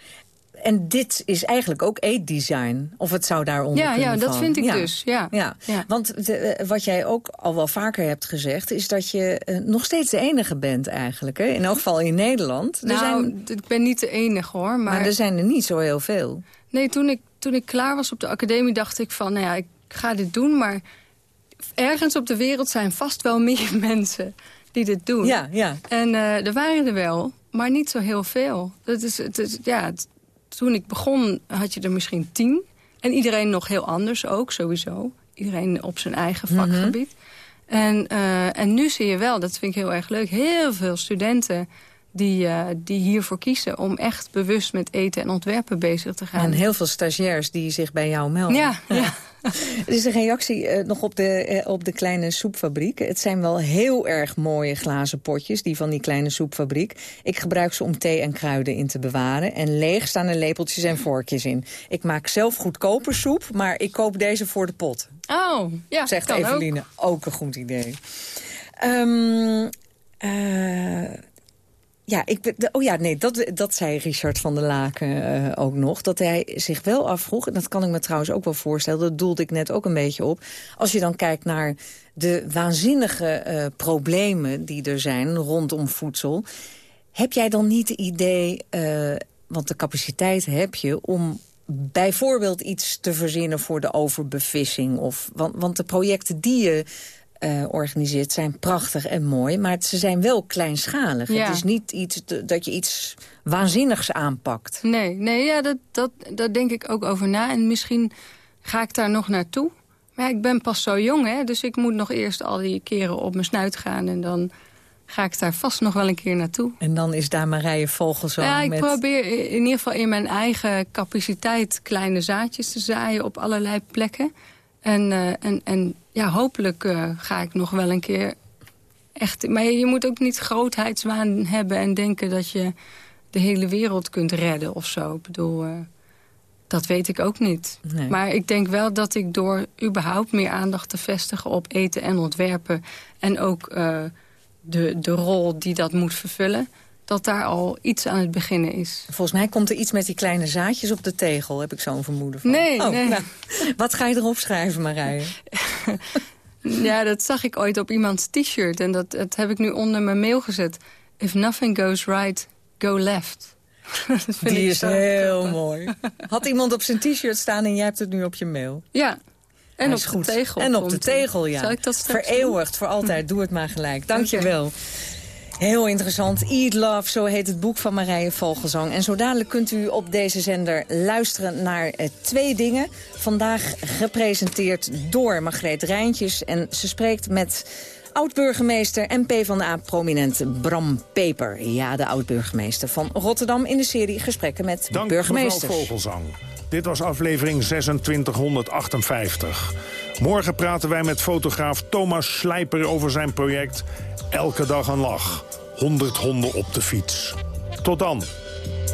En dit is eigenlijk ook eetdesign. Of het zou daaronder ja, kunnen Ja, dat vallen. vind ik ja. dus. Ja. Ja. ja. Want de, wat jij ook al wel vaker hebt gezegd... is dat je uh, nog steeds de enige bent eigenlijk. Hè? In elk geval in Nederland. Nou, er zijn... ik ben niet de enige hoor. Maar... maar er zijn er niet zo heel veel. Nee, toen ik, toen ik klaar was op de academie dacht ik van... nou ja, ik ga dit doen, maar ergens op de wereld zijn vast wel meer mensen die dit doen. Ja, ja. En uh, er waren er wel, maar niet zo heel veel. Dat is, het is, ja, het, toen ik begon had je er misschien tien. En iedereen nog heel anders ook, sowieso. Iedereen op zijn eigen vakgebied. Mm -hmm. en, uh, en nu zie je wel, dat vind ik heel erg leuk... heel veel studenten die, uh, die hiervoor kiezen... om echt bewust met eten en ontwerpen bezig te gaan. En heel veel stagiairs die zich bij jou melden. Ja, ja. ja. Er is een reactie uh, nog op de, uh, op de kleine soepfabriek. Het zijn wel heel erg mooie glazen potjes, die van die kleine soepfabriek. Ik gebruik ze om thee en kruiden in te bewaren. En leeg staan er lepeltjes en vorkjes in. Ik maak zelf goedkoper soep, maar ik koop deze voor de pot. Oh, ja, Zegt Eveline. Ook. ook een goed idee. Um, ja, ik, oh ja, nee, dat, dat zei Richard van der Laken uh, ook nog. Dat hij zich wel afvroeg, en dat kan ik me trouwens ook wel voorstellen... dat doelde ik net ook een beetje op. Als je dan kijkt naar de waanzinnige uh, problemen die er zijn rondom voedsel... heb jij dan niet het idee, uh, want de capaciteit heb je... om bijvoorbeeld iets te verzinnen voor de overbevissing? Of, want, want de projecten die je uh, organiseert zijn prachtig en mooi. Maar ze zijn wel kleinschalig. Ja. Het is niet iets dat je iets waanzinnigs aanpakt. Nee, nee ja, dat, dat, daar denk ik ook over na. En misschien ga ik daar nog naartoe. Maar ja, ik ben pas zo jong, hè, dus ik moet nog eerst al die keren op mijn snuit gaan. En dan ga ik daar vast nog wel een keer naartoe. En dan is daar Marije Vogelsang Ja, ik met... probeer in ieder geval in mijn eigen capaciteit... kleine zaadjes te zaaien op allerlei plekken. En, uh, en, en ja, hopelijk uh, ga ik nog wel een keer echt... Maar je moet ook niet grootheidswaan hebben en denken dat je de hele wereld kunt redden of zo. Ik bedoel, uh, dat weet ik ook niet. Nee. Maar ik denk wel dat ik door überhaupt meer aandacht te vestigen op eten en ontwerpen... en ook uh, de, de rol die dat moet vervullen dat daar al iets aan het beginnen is. Volgens mij komt er iets met die kleine zaadjes op de tegel, heb ik zo'n vermoeden van. Nee, oh, nee. Nou, wat ga je erop schrijven, Marije? ja, dat zag ik ooit op iemands t-shirt en dat, dat heb ik nu onder mijn mail gezet. If nothing goes right, go left. die is heel grappig. mooi. Had iemand op zijn t-shirt staan en jij hebt het nu op je mail? Ja. En Hij op de tegel. En op de tegel, ja. Zal ik dat Vereeuwigd, doen? voor altijd. Doe het maar gelijk. Dank je wel. Heel interessant. Eat Love, zo heet het boek van Marije Vogelzang. En zo dadelijk kunt u op deze zender luisteren naar eh, twee dingen. Vandaag gepresenteerd door Margreet Rijntjes. En ze spreekt met oud-burgemeester en PvdA-prominent Bram Peper. Ja, de oud-burgemeester van Rotterdam in de serie Gesprekken met Dank burgemeesters. mevrouw Vogelzang. Dit was aflevering 2658. Morgen praten wij met fotograaf Thomas Slijper over zijn project Elke dag een lach. 100 honden op de fiets. Tot dan.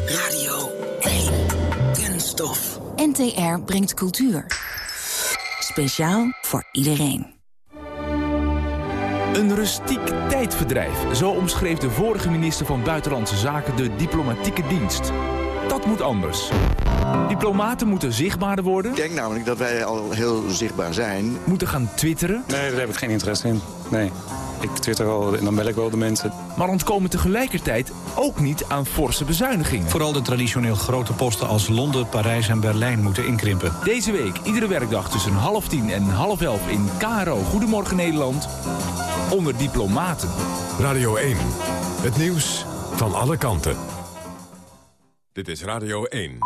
Radio 1. Kunststof. NTR brengt cultuur. Speciaal voor iedereen. Een rustiek tijdverdrijf, zo omschreef de vorige minister van Buitenlandse Zaken de diplomatieke dienst. Dat Dat moet anders. Diplomaten moeten zichtbaarder worden. Ik denk namelijk dat wij al heel zichtbaar zijn. Moeten gaan twitteren. Nee, daar heb ik geen interesse in. Nee. Ik twitter wel en dan bel ik wel de mensen. Maar ontkomen tegelijkertijd ook niet aan forse bezuinigingen. Vooral de traditioneel grote posten als Londen, Parijs en Berlijn moeten inkrimpen. Deze week, iedere werkdag tussen half tien en half elf in KRO Goedemorgen Nederland. Onder diplomaten. Radio 1. Het nieuws van alle kanten. Dit is Radio 1.